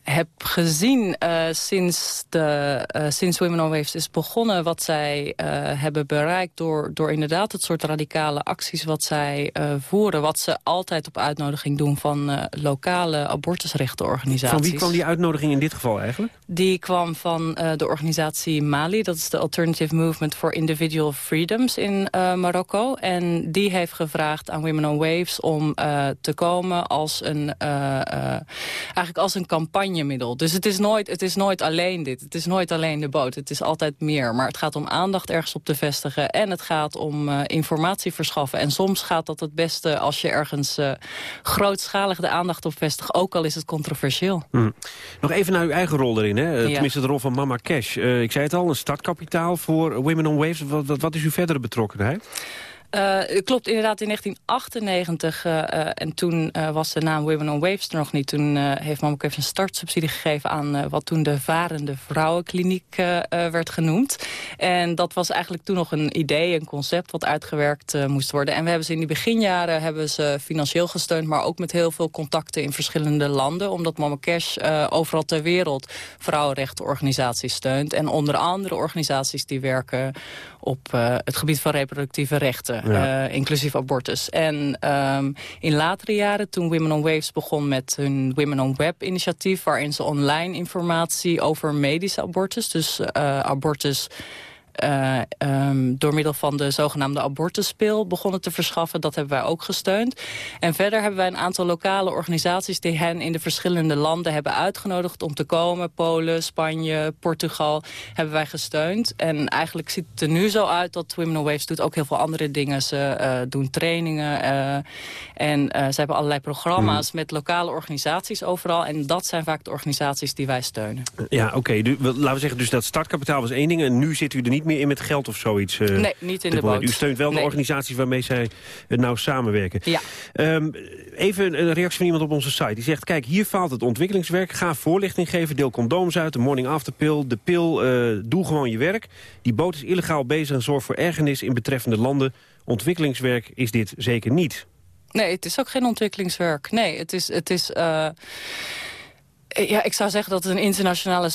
heb gezien uh, sinds, de, sinds Women on Waves is begonnen... wat zij hebben bereikt door, door inderdaad het soort radicale acties... wat zij voeren, wat ze altijd op uitnodiging doen... van lokale abortusrechtenorganisaties. Van wie kwam die uitnodiging in dit geval eigenlijk? Die kwam van de organisatie Mali. Dat is de Alternative Movement for Individual Freedoms in Marokko. En die heeft gevraagd aan Women on Waves om te komen als een... Uh, eigenlijk als een campagnemiddel. Dus het is, nooit, het is nooit alleen dit. Het is nooit alleen de boot. Het is altijd meer. Maar het gaat om aandacht ergens op te vestigen. En het gaat om uh, informatie verschaffen. En soms gaat dat het beste als je ergens uh, grootschalig de aandacht op vestigt. Ook al is het controversieel. Hmm. Nog even naar uw eigen rol erin. Hè? Ja. Tenminste de rol van Mama Cash. ik zei het al, een startkapitaal voor Women on Waves. Wat, wat, wat is uw verdere betrokkenheid? Uh, klopt, inderdaad in 1998. Uh, uh, en toen was de naam Women on Waves er nog niet. Toen heeft Mama even een startsubsidie gegeven aan wat toen de Varende Vrouwenkliniek werd genoemd. En dat was eigenlijk toen nog een idee, een concept wat uitgewerkt moest worden. En we hebben ze in die beginjaren hebben ze financieel gesteund, maar ook met heel veel contacten in verschillende landen. Omdat Cash overal ter wereld vrouwenrechtenorganisaties steunt. En onder andere organisaties die werken op het gebied van reproductieve rechten. Ja. Uh, inclusief abortus. En um, in latere jaren, toen Women on Waves begon met hun Women on Web initiatief... waarin ze online informatie over medische abortus, dus uh, abortus... Uh, um, door middel van de zogenaamde abortuspil begonnen te verschaffen. Dat hebben wij ook gesteund. En verder hebben wij een aantal lokale organisaties... die hen in de verschillende landen hebben uitgenodigd om te komen. Polen, Spanje, Portugal hebben wij gesteund. En eigenlijk ziet het er nu zo uit dat Women on Waves doet ook heel veel andere dingen. Ze uh, doen trainingen uh, en ze hebben allerlei programma's... Mm. met lokale organisaties overal. En dat zijn vaak de organisaties die wij steunen. Ja, oké. Okay. Laten we zeggen, dus dat startkapitaal was één ding... en nu zit u er niet meer in met geld of zoiets? Uh, nee, niet in de boot. U steunt wel nee. de organisaties waarmee zij uh, nou samenwerken. Ja. Um, even een reactie van iemand op onze site. Die zegt, kijk, hier faalt het ontwikkelingswerk. Ga voorlichting geven, deel condooms uit, de morning after pill. De pil, uh, doe gewoon je werk. Die boot is illegaal bezig en zorgt voor ergernis in betreffende landen. Ontwikkelingswerk is dit zeker niet. Nee, het is ook geen ontwikkelingswerk. Nee, het is... Het is. Ja, ik zou zeggen dat het een internationale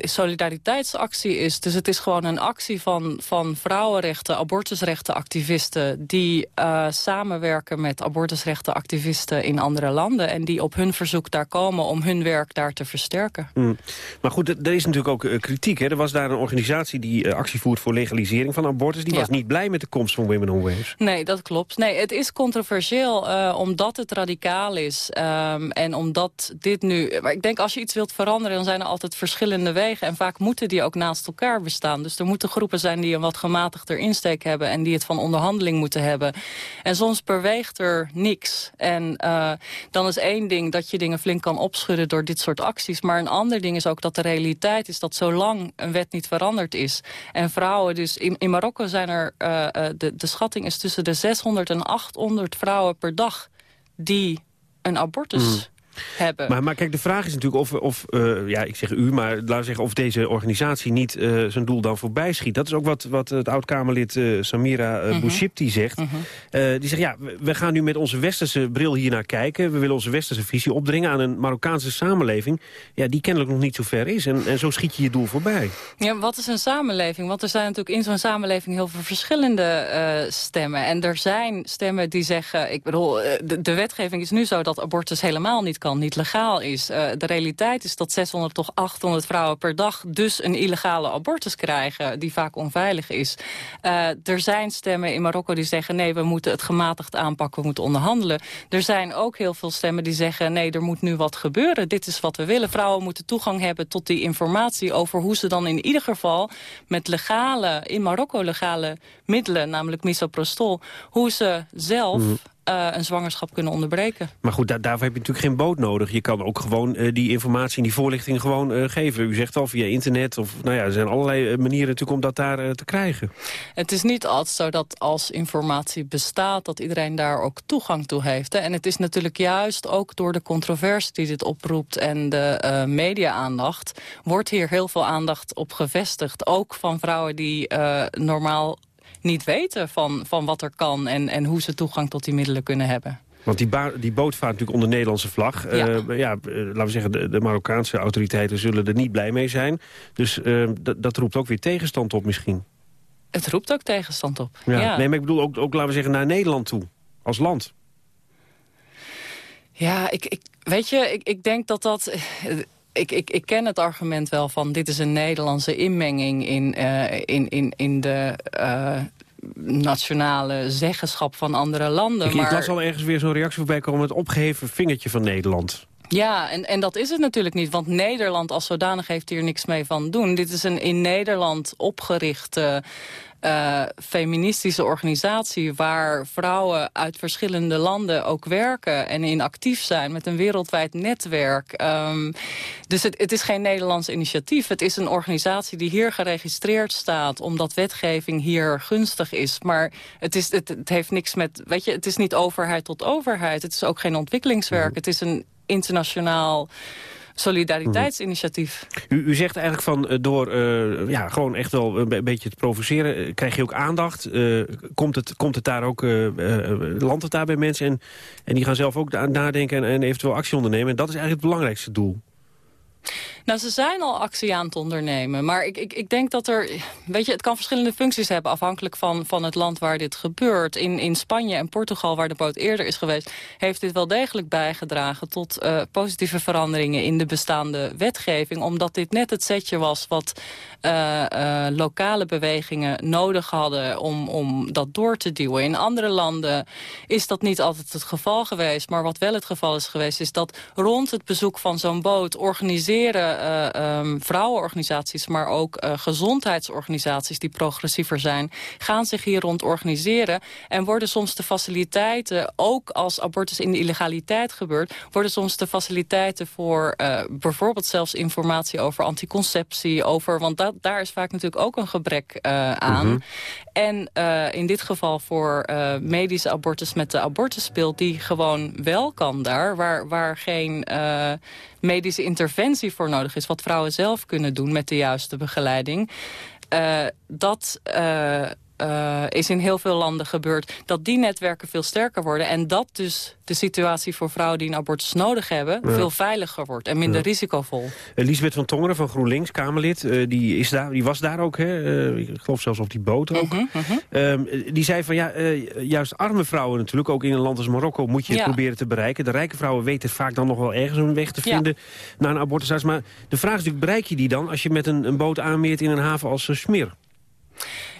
solidariteitsactie is. Dus het is gewoon een actie van, van vrouwenrechten, abortusrechtenactivisten... die uh, samenwerken met abortusrechtenactivisten in andere landen... en die op hun verzoek daar komen om hun werk daar te versterken. Mm. Maar goed, er is natuurlijk ook uh, kritiek. Hè? Er was daar een organisatie die uh, actie voert voor legalisering van abortus. Die ja. was niet blij met de komst van Women on Waves. Nee, dat klopt. Nee, het is controversieel omdat het radicaal is. Um, en omdat dit nu... Maar ik denk als je iets wilt veranderen, dan zijn er altijd verschillende wegen. En vaak moeten die ook naast elkaar bestaan. Dus er moeten groepen zijn die een wat gematigder insteek hebben... en die het van onderhandeling moeten hebben. En soms beweegt er niks. En uh, dan is één ding dat je dingen flink kan opschudden door dit soort acties. Maar een ander ding is ook dat de realiteit is dat zolang een wet niet veranderd is... en vrouwen dus... In, Marokko zijn er... Uh, de, de schatting is tussen de 600 en 800 vrouwen per dag... die een abortus... Mm hebben. Maar, maar kijk, de vraag is natuurlijk of, of uh, ja, ik zeg u, maar laten we zeggen of deze organisatie niet uh, zijn doel dan voorbij schiet. Dat is ook wat, wat het oud-Kamerlid uh, Samira uh, zegt. -hmm. die zegt, ja, we gaan nu met onze westerse bril hier naar kijken. We willen onze westerse visie opdringen aan een Marokkaanse samenleving. Ja, die kennelijk nog niet zo ver is. En, en zo schiet je je doel voorbij. Ja, wat is een samenleving? Want er zijn natuurlijk in zo'n samenleving heel veel verschillende stemmen. En er zijn stemmen die zeggen, ik bedoel, de, de wetgeving is nu zo dat abortus helemaal niet niet legaal is. Uh, de realiteit is dat 600 tot 800 vrouwen per dag dus een illegale abortus krijgen, die vaak onveilig is. Uh, er zijn stemmen in Marokko die zeggen, nee, we moeten het gematigd aanpakken, we moeten onderhandelen. Er zijn ook heel veel stemmen die zeggen, nee, er moet nu wat gebeuren. Dit is wat we willen. Vrouwen moeten toegang hebben tot die informatie over hoe ze dan in ieder geval met legale, in Marokko legale middelen, namelijk misoprostol, hoe ze zelf... Mm uh, een zwangerschap kunnen onderbreken. Maar goed, daar, daarvoor heb je natuurlijk geen boot nodig. Je kan ook gewoon uh, die informatie en die voorlichting gewoon uh, geven. U zegt al via internet of nou ja, er zijn allerlei manieren natuurlijk om dat daar te krijgen. Het is niet altijd zo dat als informatie bestaat dat iedereen daar ook toegang toe heeft. Hè? En het is natuurlijk juist ook door de controverse die dit oproept en de media-aandacht wordt hier heel veel aandacht op gevestigd. Ook van vrouwen die normaal niet weten van, van wat er kan... En, en hoe ze toegang tot die middelen kunnen hebben. Want die, die boot vaart natuurlijk onder Nederlandse vlag. Ja, uh, ja laten we zeggen, de, de, Marokkaanse autoriteiten zullen er niet blij mee zijn. Dus uh, dat roept ook weer tegenstand op misschien. Het roept ook tegenstand op, ja. ja. Nee, maar ik bedoel ook, ook, laten we zeggen, naar Nederland toe. Als land. Ja, ik, ik, weet je, ik, ik denk dat dat ik, ik, ik ken het argument wel van dit is een Nederlandse inmenging in, uh, in, in, in de uh, nationale zeggenschap van andere landen. Ik, maar... ik las al ergens weer zo'n reactie voorbij komen... het opgeheven vingertje van Nederland. Ja, en, en dat is het natuurlijk niet. Want Nederland als zodanig heeft hier niks mee van doen. Dit is een in Nederland opgerichte uh, feministische organisatie... waar vrouwen uit verschillende landen ook werken en in actief zijn... met een wereldwijd netwerk. Um, dus het, het, is geen Nederlands initiatief. Het is een organisatie die hier geregistreerd staat... omdat wetgeving hier gunstig is. Maar het, is, het, het heeft niks met... Weet je, het is niet overheid tot overheid. Het is ook geen ontwikkelingswerk. Mhm. Het is een internationaal solidariteitsinitiatief. U, u zegt eigenlijk van uh, door uh, ja, gewoon echt wel een, beetje te provoceren... Uh, krijg je ook aandacht? komt, het, komt het daar ook, landt het daar bij mensen? En, en die gaan zelf ook nadenken en, en eventueel actie ondernemen. En dat is eigenlijk het belangrijkste doel. Nou, ze zijn al actie aan het ondernemen. Maar ik, ik, ik denk dat er... Weet je, het kan verschillende functies hebben... afhankelijk van, van het land waar dit gebeurt. In, in Spanje en Portugal, waar de boot eerder is geweest... heeft dit wel degelijk bijgedragen tot uh, positieve veranderingen... in de bestaande wetgeving. Omdat dit net het setje was wat uh, uh, lokale bewegingen nodig hadden... Om, om dat door te duwen. In andere landen is dat niet altijd het geval geweest. Maar wat wel het geval is geweest... is dat rond het bezoek van zo'n boot organiseren uh, um, vrouwenorganisaties... maar ook uh, gezondheidsorganisaties die progressiever zijn... gaan zich hier rond organiseren. En worden soms de faciliteiten, ook als abortus in de illegaliteit gebeurt... worden soms de faciliteiten voor uh, bijvoorbeeld zelfs informatie over anticonceptie... over, want dat, daar is vaak natuurlijk ook een gebrek aan. Mm -hmm. En in dit geval voor medische abortus met de abortuspil... die gewoon wel kan daar, waar, waar geen medische interventie voor nodig is... wat vrouwen zelf kunnen doen met de juiste begeleiding... Uh, dat uh, uh, is in heel veel landen gebeurd... dat die netwerken veel sterker worden. En dat dus de situatie voor vrouwen die een abortus nodig hebben... Ja. veel veiliger wordt en minder ja. risicovol. Elisabeth van Tongeren van GroenLinks, Kamerlid... Uh, die, is daar, die was daar ook, hè? Uh, ik geloof zelfs op die boot ook. -huh, -huh. Uh, die zei van, ja, juist arme vrouwen natuurlijk... ook in een land als Marokko moet je het ja. proberen te bereiken. De rijke vrouwen weten vaak dan nog wel ergens een weg te vinden... naar een abortushuis. Maar de vraag is natuurlijk, bereik je die dan... als je met een, een boot aanmeert in een haven als Smir?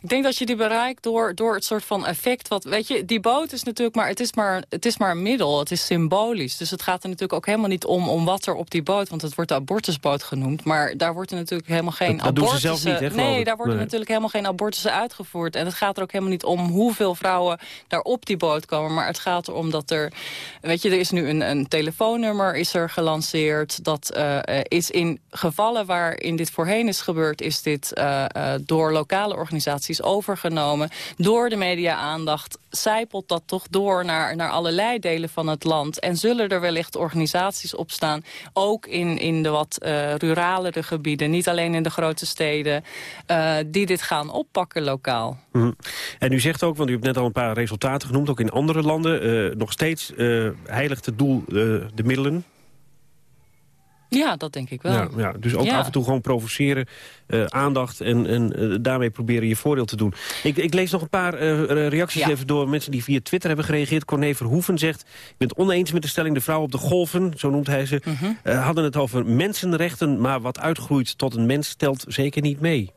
Ik denk dat je die bereikt door, door het soort van effect. Wat, weet je, die boot is natuurlijk maar het, is maar, het is maar een middel. Het is symbolisch. Dus het gaat er natuurlijk ook helemaal niet om, om wat er op die boot... want het wordt de abortusboot genoemd. Maar daar wordt er natuurlijk helemaal geen dat, dat abortussen... doen ze zelf niet, hè, Nee, daar worden nee. natuurlijk helemaal geen abortussen uitgevoerd. En het gaat er ook helemaal niet om hoeveel vrouwen daar op die boot komen. Maar het gaat erom dat er... Weet je, er is nu een, een telefoonnummer is er gelanceerd. Dat uh, is in gevallen waarin dit voorheen is gebeurd... is dit uh, uh, door lokale organisaties organisaties overgenomen. Door de media-aandacht zijpelt dat toch door naar, naar allerlei delen van het land. En zullen er wellicht organisaties opstaan, ook in, in de wat uh, ruralere gebieden... niet alleen in de grote steden, uh, die dit gaan oppakken lokaal. Mm. En u zegt ook, want u hebt net al een paar resultaten genoemd... ook in andere landen, uh, nog steeds heiligt het doel de middelen... Ja, dat denk ik wel. Ja, ja dus ook af en toe gewoon provoceren, uh, aandacht en, en uh, daarmee proberen je voordeel te doen. Ik, ik lees nog een paar uh, reacties ja. even door mensen die via Twitter hebben gereageerd. Corné Verhoeven zegt, ik ben het oneens met de stelling... de vrouw op de golven, zo noemt hij ze, mm -hmm. hadden het over mensenrechten... maar wat uitgroeit tot een mens telt zeker niet mee.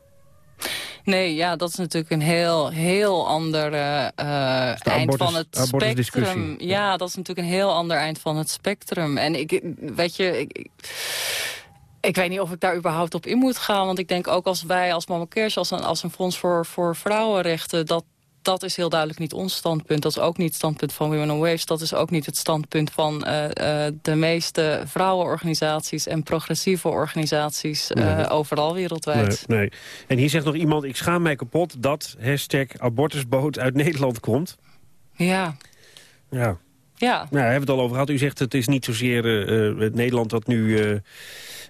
Nee, ja, dat is natuurlijk een heel, heel ander uh, eind van het spectrum. Ja, dat is natuurlijk een heel ander eind van het spectrum. En ik, weet je... Ik, ik weet niet of ik daar überhaupt op in moet gaan. Want ik denk ook als wij als Mama Keers, als een, als een fonds voor, voor vrouwenrechten... dat dat is heel duidelijk niet ons standpunt. Dat is ook niet het standpunt van Women on Waves. Dat is ook niet het standpunt van uh, uh, de meeste vrouwenorganisaties... en progressieve organisaties uh, nee. overal wereldwijd. Nee, nee, En hier zegt nog iemand, ik schaam mij kapot... dat hashtag abortusboot uit Nederland komt. Ja. Ja. Ja. Nou, we hebben het al over gehad. U zegt het is niet zozeer uh, Nederland dat nu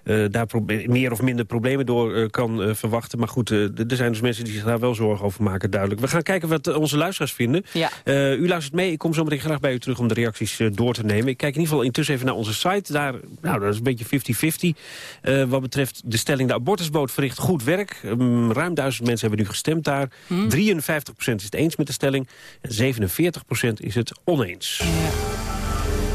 uh, daar meer of minder problemen door uh, kan verwachten. Maar goed, er zijn dus mensen die zich daar wel zorgen over maken, duidelijk. We gaan kijken wat onze luisteraars vinden. Ja. u luistert mee, ik kom zo meteen graag bij u terug om de reacties door te nemen. Ik kijk in ieder geval intussen even naar onze site. Daar, nou, dat is een beetje 50-50. wat betreft de stelling, de abortusboot verricht goed werk. Um, ruim duizend mensen hebben nu gestemd daar. Hmm. 53% is het eens met de stelling. En 47% is het oneens.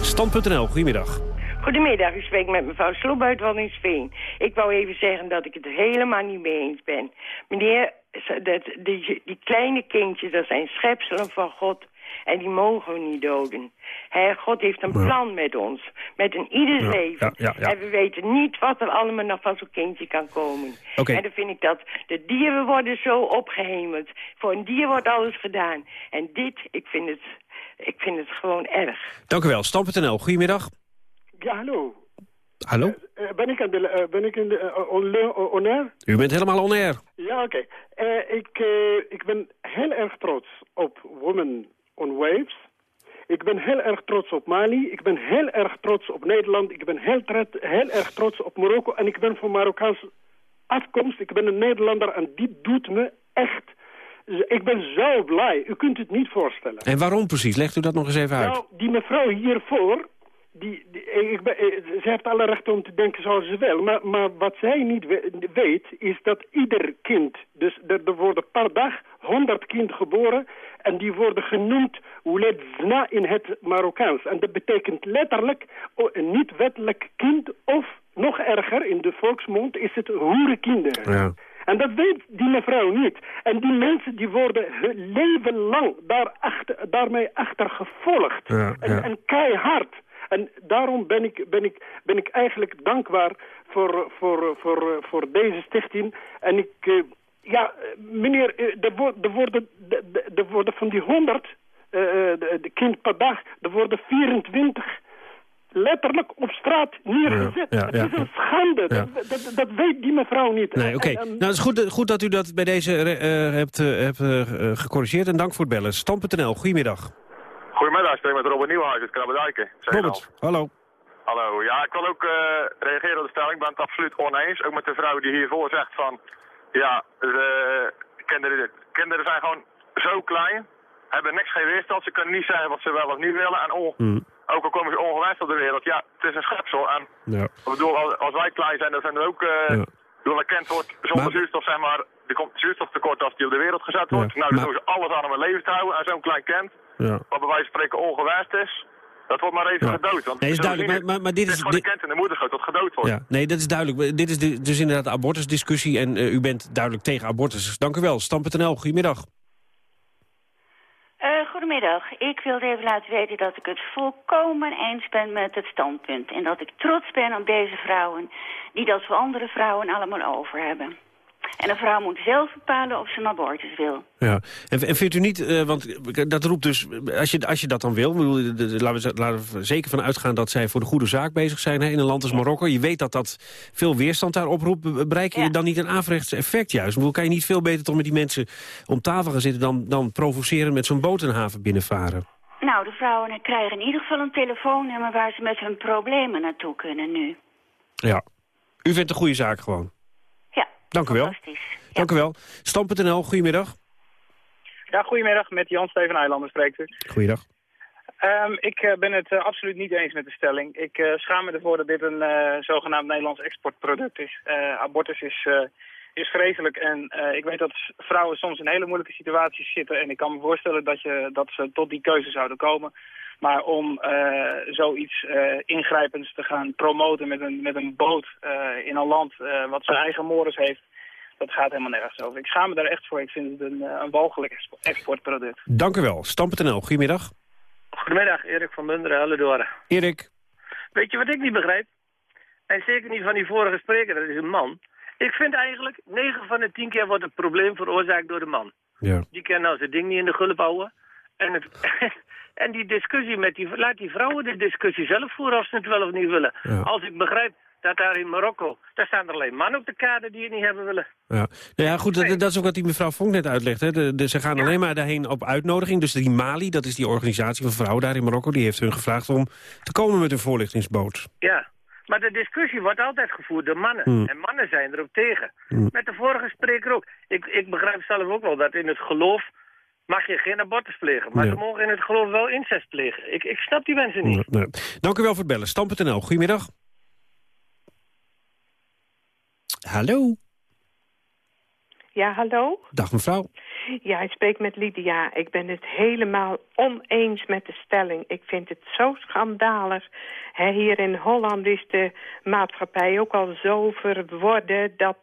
Stand.nl, goedemiddag. Goedemiddag, u spreekt met mevrouw Slob uit Waddingsveen. Ik wou even zeggen dat ik het helemaal niet mee eens ben. Meneer, dat, die, die kleine kindjes, dat zijn schepselen van God... en die mogen we niet doden. He, God heeft een plan met ons, met een ieder ja, leven. Ja, en we weten niet wat er allemaal nog van zo'n kindje kan komen. Okay. En dan vind ik dat de dieren worden zo opgehemeld. Voor een dier wordt alles gedaan. En dit, ik vind het, ik vind het gewoon erg. Dank u wel. Stam.nl, goedemiddag. Ja, hallo. Hallo? Uh, ben ik, aan de, uh, ben ik in de uh, on air? U bent helemaal on air. Ja, oké. Okay. ik, ik ben heel erg trots op Women on Waves. Ik ben heel erg trots op Mali. Ik ben heel erg trots op Nederland. Ik ben heel, heel erg trots op Marokko. En ik ben van Marokkaans afkomst. Ik ben een Nederlander en dit doet me echt... Ik ben zo blij. U kunt het niet voorstellen. En waarom precies? Legt u dat nog eens even uit. Nou, die mevrouw hiervoor die, die, ik ben, eh, ze heeft alle recht om te denken zoals ze wil. Maar, maar wat zij niet weet, is dat ieder kind... Dus er, er worden per dag 100 kinderen geboren... en die worden genoemd Ouledzna in het Marokkaans. En dat betekent letterlijk een niet-wettelijk kind... of nog erger, in de volksmond, is het hoerenkinderen. Ja. En dat weet die mevrouw niet. En die mensen die worden hun leven lang daar achter, daarmee achtergevolgd. Ja, en, ja. en keihard. En daarom ben ik, ben ik, ben ik eigenlijk dankbaar voor, voor, voor, voor deze stichting. En ik, uh, ja, meneer, er, er, worden, er worden van die 100 uh, de, de kind per dag, er worden 24 letterlijk op straat neergezet. Ja, ja, ja, het is een schande. Dat, dat, dat, weet die mevrouw niet. Nee, oké. Okay. Nou, het is goed, goed, dat u dat bij deze uh, hebt, hebt gecorrigeerd. En dank voor het bellen. Stam.nl, goedemiddag. Goedemiddag, ik spreek met Robert Nieuwhuis uit Krabbedijken. Robert, hallo. Hallo, ja, ik wil ook uh, reageren op de stelling. Ik ben het absoluut oneens. Ook met de vrouw die hiervoor zegt van... Ja, de kinderen, kinderen zijn gewoon zo klein. Hebben niks geen weerstand. Ze kunnen niet zeggen wat ze wel of niet willen. En on, mm. Ook al komen ze ongewenst op de wereld. Ja, het is een schepsel. En ja. ik bedoel, als, als, wij klein zijn, dan zijn er ook... Uh, ja. Door een kind wordt zonder maar... zuurstof, zeg maar... Er komt zuurstoftekort als die op de wereld gezet wordt. Ja, nou, dan maar... doen ze alles aan om een leven te houden. En zo'n klein kind, ja. wat bij wijze van spreken ongewenst is... Dat wordt maar even ja. gedood. Want nee, is duidelijk. Maar, maar, maar dit is, is gewoon de kind in de moederschoot dat gedood wordt. Ja, nee, dat is duidelijk. Dit is de, dus inderdaad de abortusdiscussie. En uh, u bent duidelijk tegen abortus. Dank u wel. Stam.nl, goedemiddag. Goedemiddag. Ik wilde even laten weten dat ik het volkomen eens ben met het standpunt. En dat ik trots ben op deze vrouwen die dat voor andere vrouwen allemaal over hebben. En een vrouw moet zelf bepalen of ze een abortus wil. Ja. En, en vindt u niet, uh, want dat roept dus, als je, als je dat dan wil... Bedoel, laten, we, laten we zeker van uitgaan dat zij voor de goede zaak bezig zijn hè, in een land als Marokko. Je weet dat dat veel weerstand daar oproept. Bereik je dan niet een averechts effect juist? Bedoel, kan je niet veel beter toch met die mensen om tafel gaan zitten... dan, dan provoceren met zo'n boot een haven binnenvaren? Nou, de vrouwen krijgen in ieder geval een telefoonnummer... waar ze met hun problemen naartoe kunnen nu. Ja. U vindt het een goede zaak gewoon? Dank u wel. Dank u wel. Stam.nl, goedemiddag. Ja, goedemiddag. Met Jan Steven Eilanden spreekt u. Goeiedag. Um, ik uh, ben het uh, absoluut niet eens met de stelling. Ik uh, schaam me ervoor dat dit een zogenaamd Nederlands exportproduct is. abortus is, is vreselijk en ik weet dat vrouwen soms in hele moeilijke situaties zitten. En ik kan me voorstellen dat, je, dat ze tot die keuze zouden komen. Maar om zoiets ingrijpends te gaan promoten met een, met een boot in een land wat zijn eigen mores heeft dat gaat helemaal nergens over. Ik schaam me daar echt voor. Ik vind het een, een walgelijk exportproduct. Dank u wel. Stam.nl, goedemiddag. Goedemiddag, Erik van Dunderen, Helledoren. Erik. Weet je wat ik niet begrijp? En zeker niet van die vorige spreker, dat is een man. Ik vind eigenlijk, 9 van de 10 keer wordt het probleem veroorzaakt door de man. Ja. Die kan nou zijn ding niet in de gulp houden. En, het, en die discussie met die, laat die vrouwen de discussie zelf voeren als ze het wel of niet willen. Ja. Als ik begrijp dat daar in Marokko, daar staan er alleen mannen op de kade die het niet hebben willen. Ja, nou ja goed, dat, dat, is ook wat die mevrouw Vonk net uitlegt. Hè. De, de, ze gaan alleen maar daarheen op uitnodiging. Dus die Mali, dat is die organisatie van vrouwen daar in Marokko... die heeft hun gevraagd om te komen met een voorlichtingsboot. Ja, maar de discussie wordt altijd gevoerd door mannen. Hmm. En mannen zijn erop tegen. Hmm. Met de vorige spreker ook. Ik, ik begrijp zelf ook wel dat in het geloof mag je geen abortus plegen. Maar Ja. ze mogen in het geloof wel incest plegen. Ik, ik snap die mensen niet. Nee. Dank u wel voor het bellen. Stam.nl, goedemiddag. Hallo. Ja, hallo? Dag mevrouw. Ja, ik spreek met Lydia. Ik ben het helemaal oneens met de stelling. Ik vind het zo schandalig. Hè, hier in Holland is de maatschappij ook al zo verworden... dat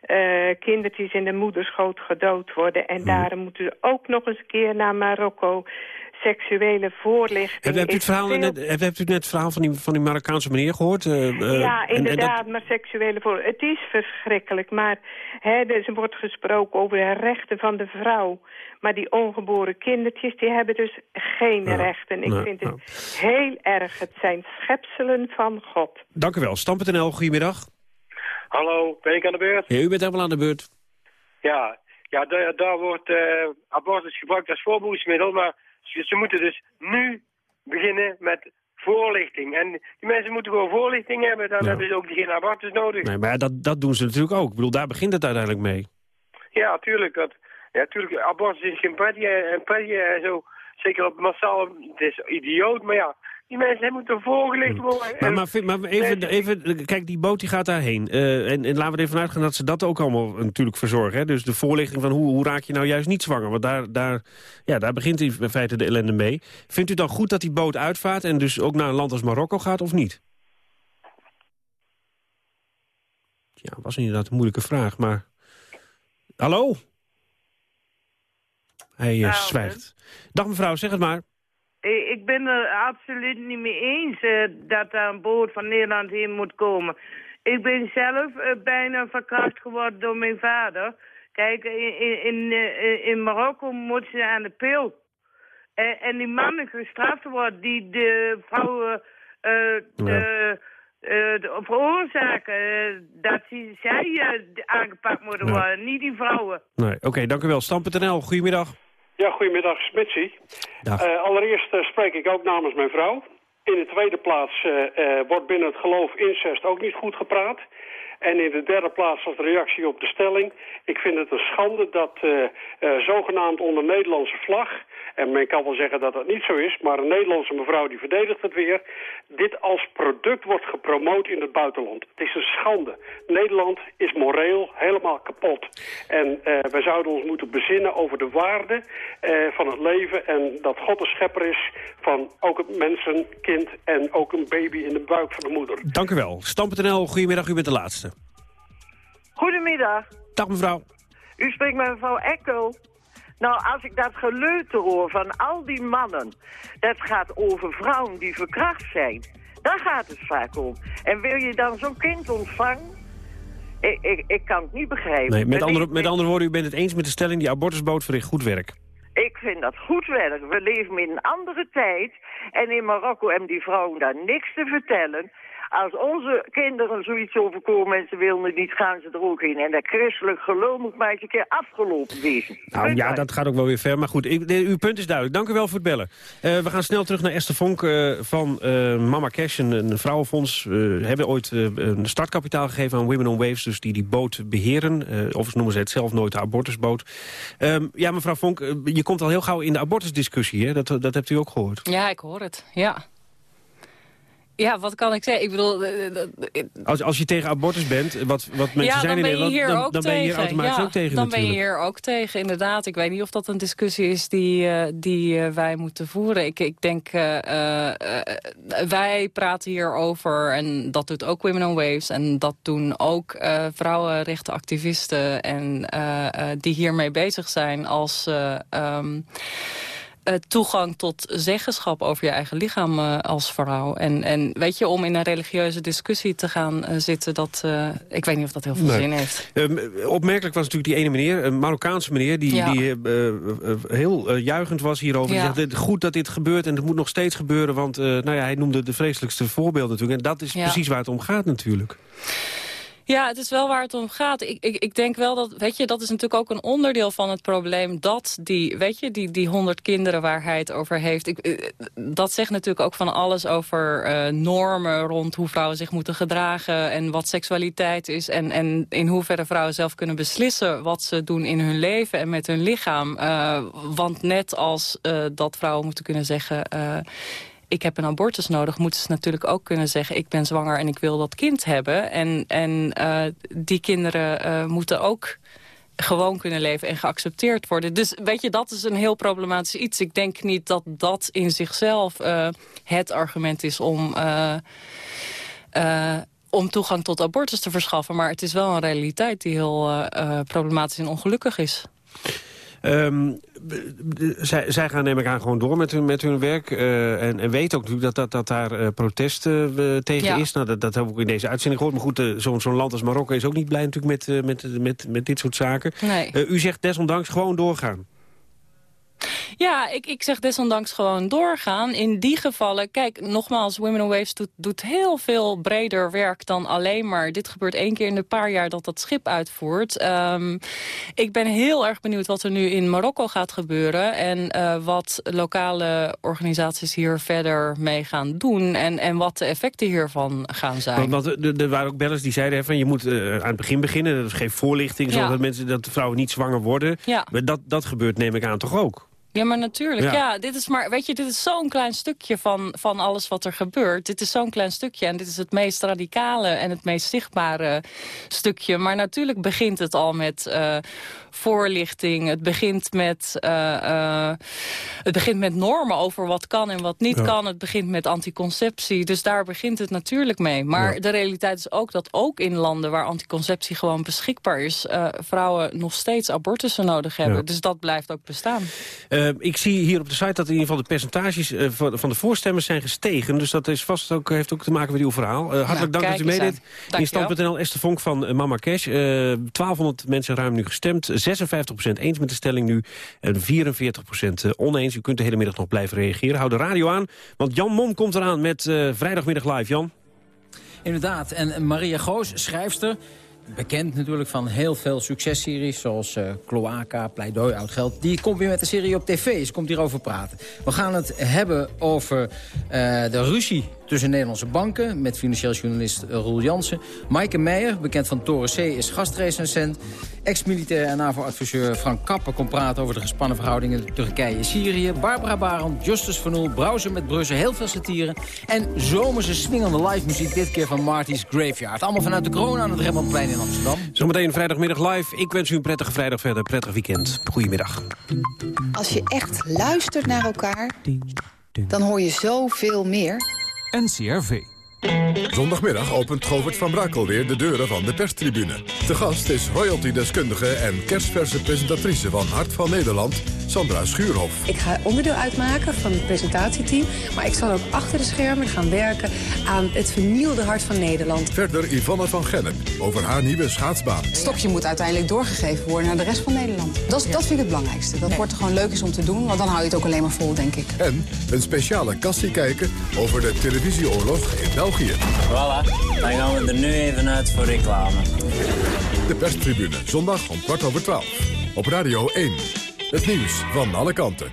eh, kindertjes in de moederschoot gedood worden. En daarom moeten ze ook nog eens een keer naar Marokko. Seksuele voorlichting Hebt, hebt u het verhaal veel net, hebt, hebt u net het verhaal van die, van die Marokkaanse meneer gehoord? Eh, eh, ja, en- en dat- inderdaad, maar seksuele voor. Het is verschrikkelijk, maar hè, dus er wordt gesproken over de rechten van de vrouw. Maar die ongeboren kindertjes, die hebben dus geen Ja, rechten. Ik vind het heel erg. Het zijn schepselen van God. Dank u wel. Stam.nl, goedemiddag. Hallo, ben ik aan de beurt? Ja, u bent helemaal aan de beurt. Ja, ja daar, daar wordt eh, abortus gebruikt als voorbehoedsmiddel, maar ze, ze moeten dus nu beginnen met voorlichting. En die mensen moeten gewoon voorlichting hebben, dan hebben ze ook geen abortus nodig. Nee, maar dat, dat doen ze natuurlijk ook. Ik bedoel, daar begint het uiteindelijk mee. Ja, tuurlijk. Dat, ja, tuurlijk, abortus is geen pretje en pretje en zo. Zeker op massaal, het is idioot, maar ja, die mensen moeten worden. Hmm. Maar, En- maar, vind- maar even, even, kijk, die boot die gaat daarheen. Eh, en, en laten we er even uitgaan dat ze dat ook allemaal natuurlijk verzorgen. Hè? Dus de voorlichting van hoe, hoe raak je nou juist niet zwanger. Want daar, daar, ja, daar begint in feite de ellende mee. Vindt u dan goed dat die boot uitvaart en dus ook naar een land als Marokko gaat of niet? Ja, was inderdaad een moeilijke vraag, maar... Hallo? Hij eh, Nou, zwijgt. Dag mevrouw, zeg het maar. Eh, Ik ben er absoluut niet mee eens eh, dat er een boot van Nederland heen moet komen. Ik ben zelf eh, bijna verkracht geworden door mijn vader. Kijk, in, in, in, in Marokko moeten ze aan de pil. En, en die mannen gestraft worden die de vrouwen de, de- veroorzaken. dat zij aangepakt moeten worden, niet die vrouwen. Nee, oké, dank u wel. Stam.nl, goedemiddag. Ja, goedemiddag, Smitsie. Eh, allereerst eh, spreek ik ook namens mijn vrouw. In de tweede plaats eh, wordt binnen het geloof incest ook niet goed gepraat. En in de derde plaats als reactie op de stelling. Ik vind het een schande dat eh, eh, zogenaamd onder Nederlandse vlag... en men kan wel zeggen dat dat niet zo is... maar een Nederlandse mevrouw die verdedigt het weer... dit als product wordt gepromoot in het buitenland. Het is een schande. Nederland is moreel helemaal kapot. En eh, wij zouden ons moeten bezinnen over de waarde van het leven... en dat God de schepper is van ook het mens, een kind... en ook een baby in de buik van de moeder. Dank u wel. Stam.nl, goedemiddag, u bent de laatste. Goedemiddag. Dag mevrouw. U spreekt met mevrouw Ekkel. Nou, als ik dat geleuter hoor van al die mannen... dat gaat over vrouwen die verkracht zijn. Daar gaat het vaak om. En wil je dan zo'n kind ontvangen? Ik, ik, ik kan het niet begrijpen. Nee, met, andere, met andere woorden, u bent het eens met de stelling... die abortusboot verricht goed werk. Ik vind dat goed werk. We leven in een andere tijd. En in Marokko hebben die vrouwen daar niks te vertellen. Als onze kinderen zoiets overkomen en ze willen het niet, gaan ze er ook in. En dat christelijk gelul moet maar eens een keer afgelopen wezen. Nou ja, dat gaat ook wel weer ver. Maar goed, ik, de- uw punt is duidelijk. Dank u wel voor het bellen. Eh, we gaan snel terug naar Esther Vonk eh, van eh, Mama Cash, een, een vrouwenfonds. We hebben ooit eh, een startkapitaal gegeven aan Women on Waves... dus die die boot beheren. Eh of noemen ze het zelf nooit de abortusboot. Ehm, ja, mevrouw Vonk, je komt al heel gauw in de abortusdiscussie. Hè? Dat, dat hebt u ook gehoord. Ja, ik hoor het. Ja. Ja, wat kan ik zeggen? Ik bedoel... eh, eh, Als, als je tegen abortus bent, wat, wat mensen ja, zijn in Nederland... dan, ben je hier automatisch ja, ook tegen dan ben je hier ook tegen, inderdaad. Ik weet niet of dat een discussie is die, eh, die wij moeten voeren. Ik, ik denk, wij praten hier over, en dat doet ook Women on Waves... en dat doen ook vrouwenrechtenactivisten en, die hiermee bezig zijn als... eh, eh, toegang tot zeggenschap over je eigen lichaam eh, als vrouw. En, en weet je, om in een religieuze discussie te gaan eh, zitten... Dat, ik weet niet of dat heel veel Nee. zin heeft. Ehm, opmerkelijk was natuurlijk die ene meneer, een Marokkaanse meneer... die, Ja. die heel juichend was hierover. Ja. Die zegt, "Het- goed dat dit gebeurt en het moet nog steeds gebeuren... want nou ja, hij noemde de vreselijkste voorbeelden natuurlijk. En dat is Ja. precies waar het om gaat natuurlijk. Ja, het is wel waar het om gaat. Ik, ik, ik denk wel dat, weet je, dat is natuurlijk ook een onderdeel van het probleem... dat die, weet je, die, die honderd kinderen waar hij het over heeft... Ik, eh, dat zegt natuurlijk ook van alles over eh, normen rond hoe vrouwen zich moeten gedragen... en wat seksualiteit is en, en in hoeverre vrouwen zelf kunnen beslissen... wat ze doen in hun leven en met hun lichaam. Eh, want net als dat vrouwen moeten kunnen zeggen... ik heb een abortus nodig, moeten ze natuurlijk ook kunnen zeggen... ik ben zwanger en ik wil dat kind hebben. En, en eh, die kinderen eh, moeten ook gewoon kunnen leven en geaccepteerd worden. Dus weet je, dat is een heel problematisch iets. Ik denk niet dat dat in zichzelf eh, het argument is om... om toegang tot abortus te verschaffen. Maar het is wel een realiteit die heel problematisch en ongelukkig is. Ehm, zij, zij gaan neem ik aan gewoon door met hun, met hun werk. eh, en, en weten ook natuurlijk dat, dat, dat daar eh, protest eh, tegen Ja. is. Nou, dat, dat hebben we ook in deze uitzending gehoord. Maar goed, zo'n land als Marokko is ook niet blij natuurlijk met, met, met, met dit soort zaken. Nee. U zegt desondanks gewoon doorgaan. Ja, ik, ik zeg desondanks gewoon doorgaan. In die gevallen, kijk, nogmaals, Women on Waves doet, doet heel veel breder werk dan alleen maar... dit gebeurt één keer in de paar jaar dat dat schip uitvoert. Ehm, ik ben heel erg benieuwd wat er nu in Marokko gaat gebeuren... en eh, wat lokale organisaties hier verder mee gaan doen... en, en wat de effecten hiervan gaan zijn. Want, want er- waren ook bellers die zeiden van je moet eh, aan het begin beginnen. Dat is geen voorlichting, Ja. zodat mensen dat vrouwen niet zwanger worden. Ja. Maar dat, dat gebeurt neem ik aan toch ook. Ja, maar natuurlijk. Ja. Ja. dit is maar, weet je, dit is zo'n klein stukje van, van alles wat er gebeurt. Dit is zo'n klein stukje en dit is het meest radicale en het meest zichtbare stukje. Maar natuurlijk begint het al met eh, voorlichting. Het begint met, eh, eh, het begint met normen over wat kan en wat niet Ja. kan. Het begint met anticonceptie. Dus daar begint het natuurlijk mee. Maar Ja. de realiteit is ook dat ook in landen waar anticonceptie gewoon beschikbaar is... vrouwen nog steeds abortussen nodig hebben. Dus dat blijft ook bestaan. Eh, ik zie hier op de site dat in ieder geval de percentages eh, van, van de voorstemmers zijn gestegen. Dus dat is vast ook, heeft ook te maken met uw verhaal. Eh, hartelijk dank kijk dat u meedeed. In stand.nl Esther Vonk van Mama Cash. Eh 1200 mensen ruim nu gestemd. 56% eens met de stelling nu. En 44% eh, oneens. U kunt de hele middag nog blijven reageren. Hou de radio aan. Want Jan Mom komt eraan met eh, Vrijdagmiddag Live. Jan? Inderdaad. En Maria Goos, schrijfster, bekend natuurlijk van heel veel successeries... zoals eh Cloaca, Pleidooi, Oud Geld. Die komt weer met een serie op tv. Ze komt hierover praten. We gaan het hebben over eh, de ruzie tussen Nederlandse banken... met financieel journalist Roel Jansen. Maaike Meijer, bekend van Toren C, is gastrecensent. Ex-militair en NAVO-adviseur Frank Kapper komt praten... over de gespannen verhoudingen Turkije-Syrië. Barbara Barend, Justus van Oel, Browser met Brussen, heel veel satire. En zomerse swingende live muziek, dit keer van Marty's Graveyard. Allemaal vanuit de kroon aan het Rembrandtplein in Amsterdam. Zometeen vrijdagmiddag live. Ik wens u een prettige vrijdag verder. Prettig weekend. Goedemiddag. Als je echt luistert naar elkaar, dan hoor je zoveel meer. NCRV. Zondagmiddag opent Govert van Brakel weer de deuren van de perstribune. De gast is royalty-deskundige en kerstverse presentatrice van Hart van Nederland, Sandra Schuurhof. Ik ga onderdeel uitmaken van het presentatieteam, maar ik zal ook achter de schermen gaan werken aan het vernieuwde Hart van Nederland. Verder Yvonne van Gennep over haar nieuwe schaatsbaan. Het stokje moet uiteindelijk doorgegeven worden naar de rest van Nederland. Dat, dat vind ik het belangrijkste. Dat wordt gewoon leuk is om te doen, want dan hou je het ook alleen maar vol, denk ik. En een speciale kastie kijken over de televisieoorlog in België. Voilà, dan gaan we er nu even uit voor reclame. De perstribune, zondag om kwart over twaalf. Op Radio 1. Het nieuws van alle kanten.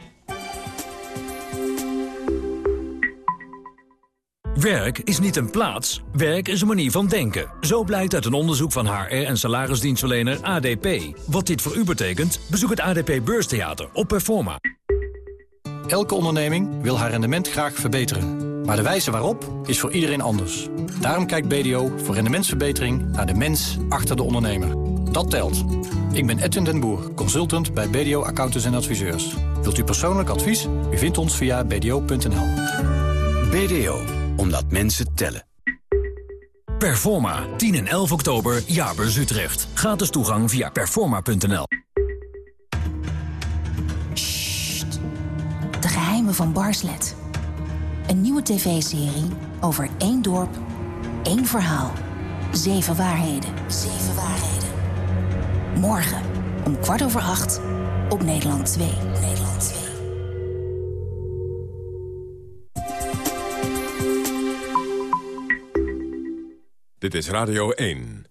Werk is niet een plaats, werk is een manier van denken. Zo blijkt uit een onderzoek van HR en salarisdienstverlener ADP. Wat dit voor u betekent, bezoek het ADP Beurstheater op Performa. Elke onderneming wil haar rendement graag verbeteren. Maar de wijze waarop is voor iedereen anders. Daarom kijkt BDO voor rendementsverbetering naar de mens achter de ondernemer. Dat telt. Ik ben Edwin den Boer, consultant bij BDO Accountants en Adviseurs. Wilt u persoonlijk advies? U vindt ons via bdo.nl. BDO, omdat mensen tellen. Performa, 10 en 11 oktober, Jaarbeurs Utrecht. Gratis toegang via performa.nl. De geheimen van Barslet. Een nieuwe tv-serie over één dorp, één verhaal. Zeven waarheden. Zeven waarheden. Morgen om kwart over acht op Nederland 2. Nederland 2. Dit is Radio 1.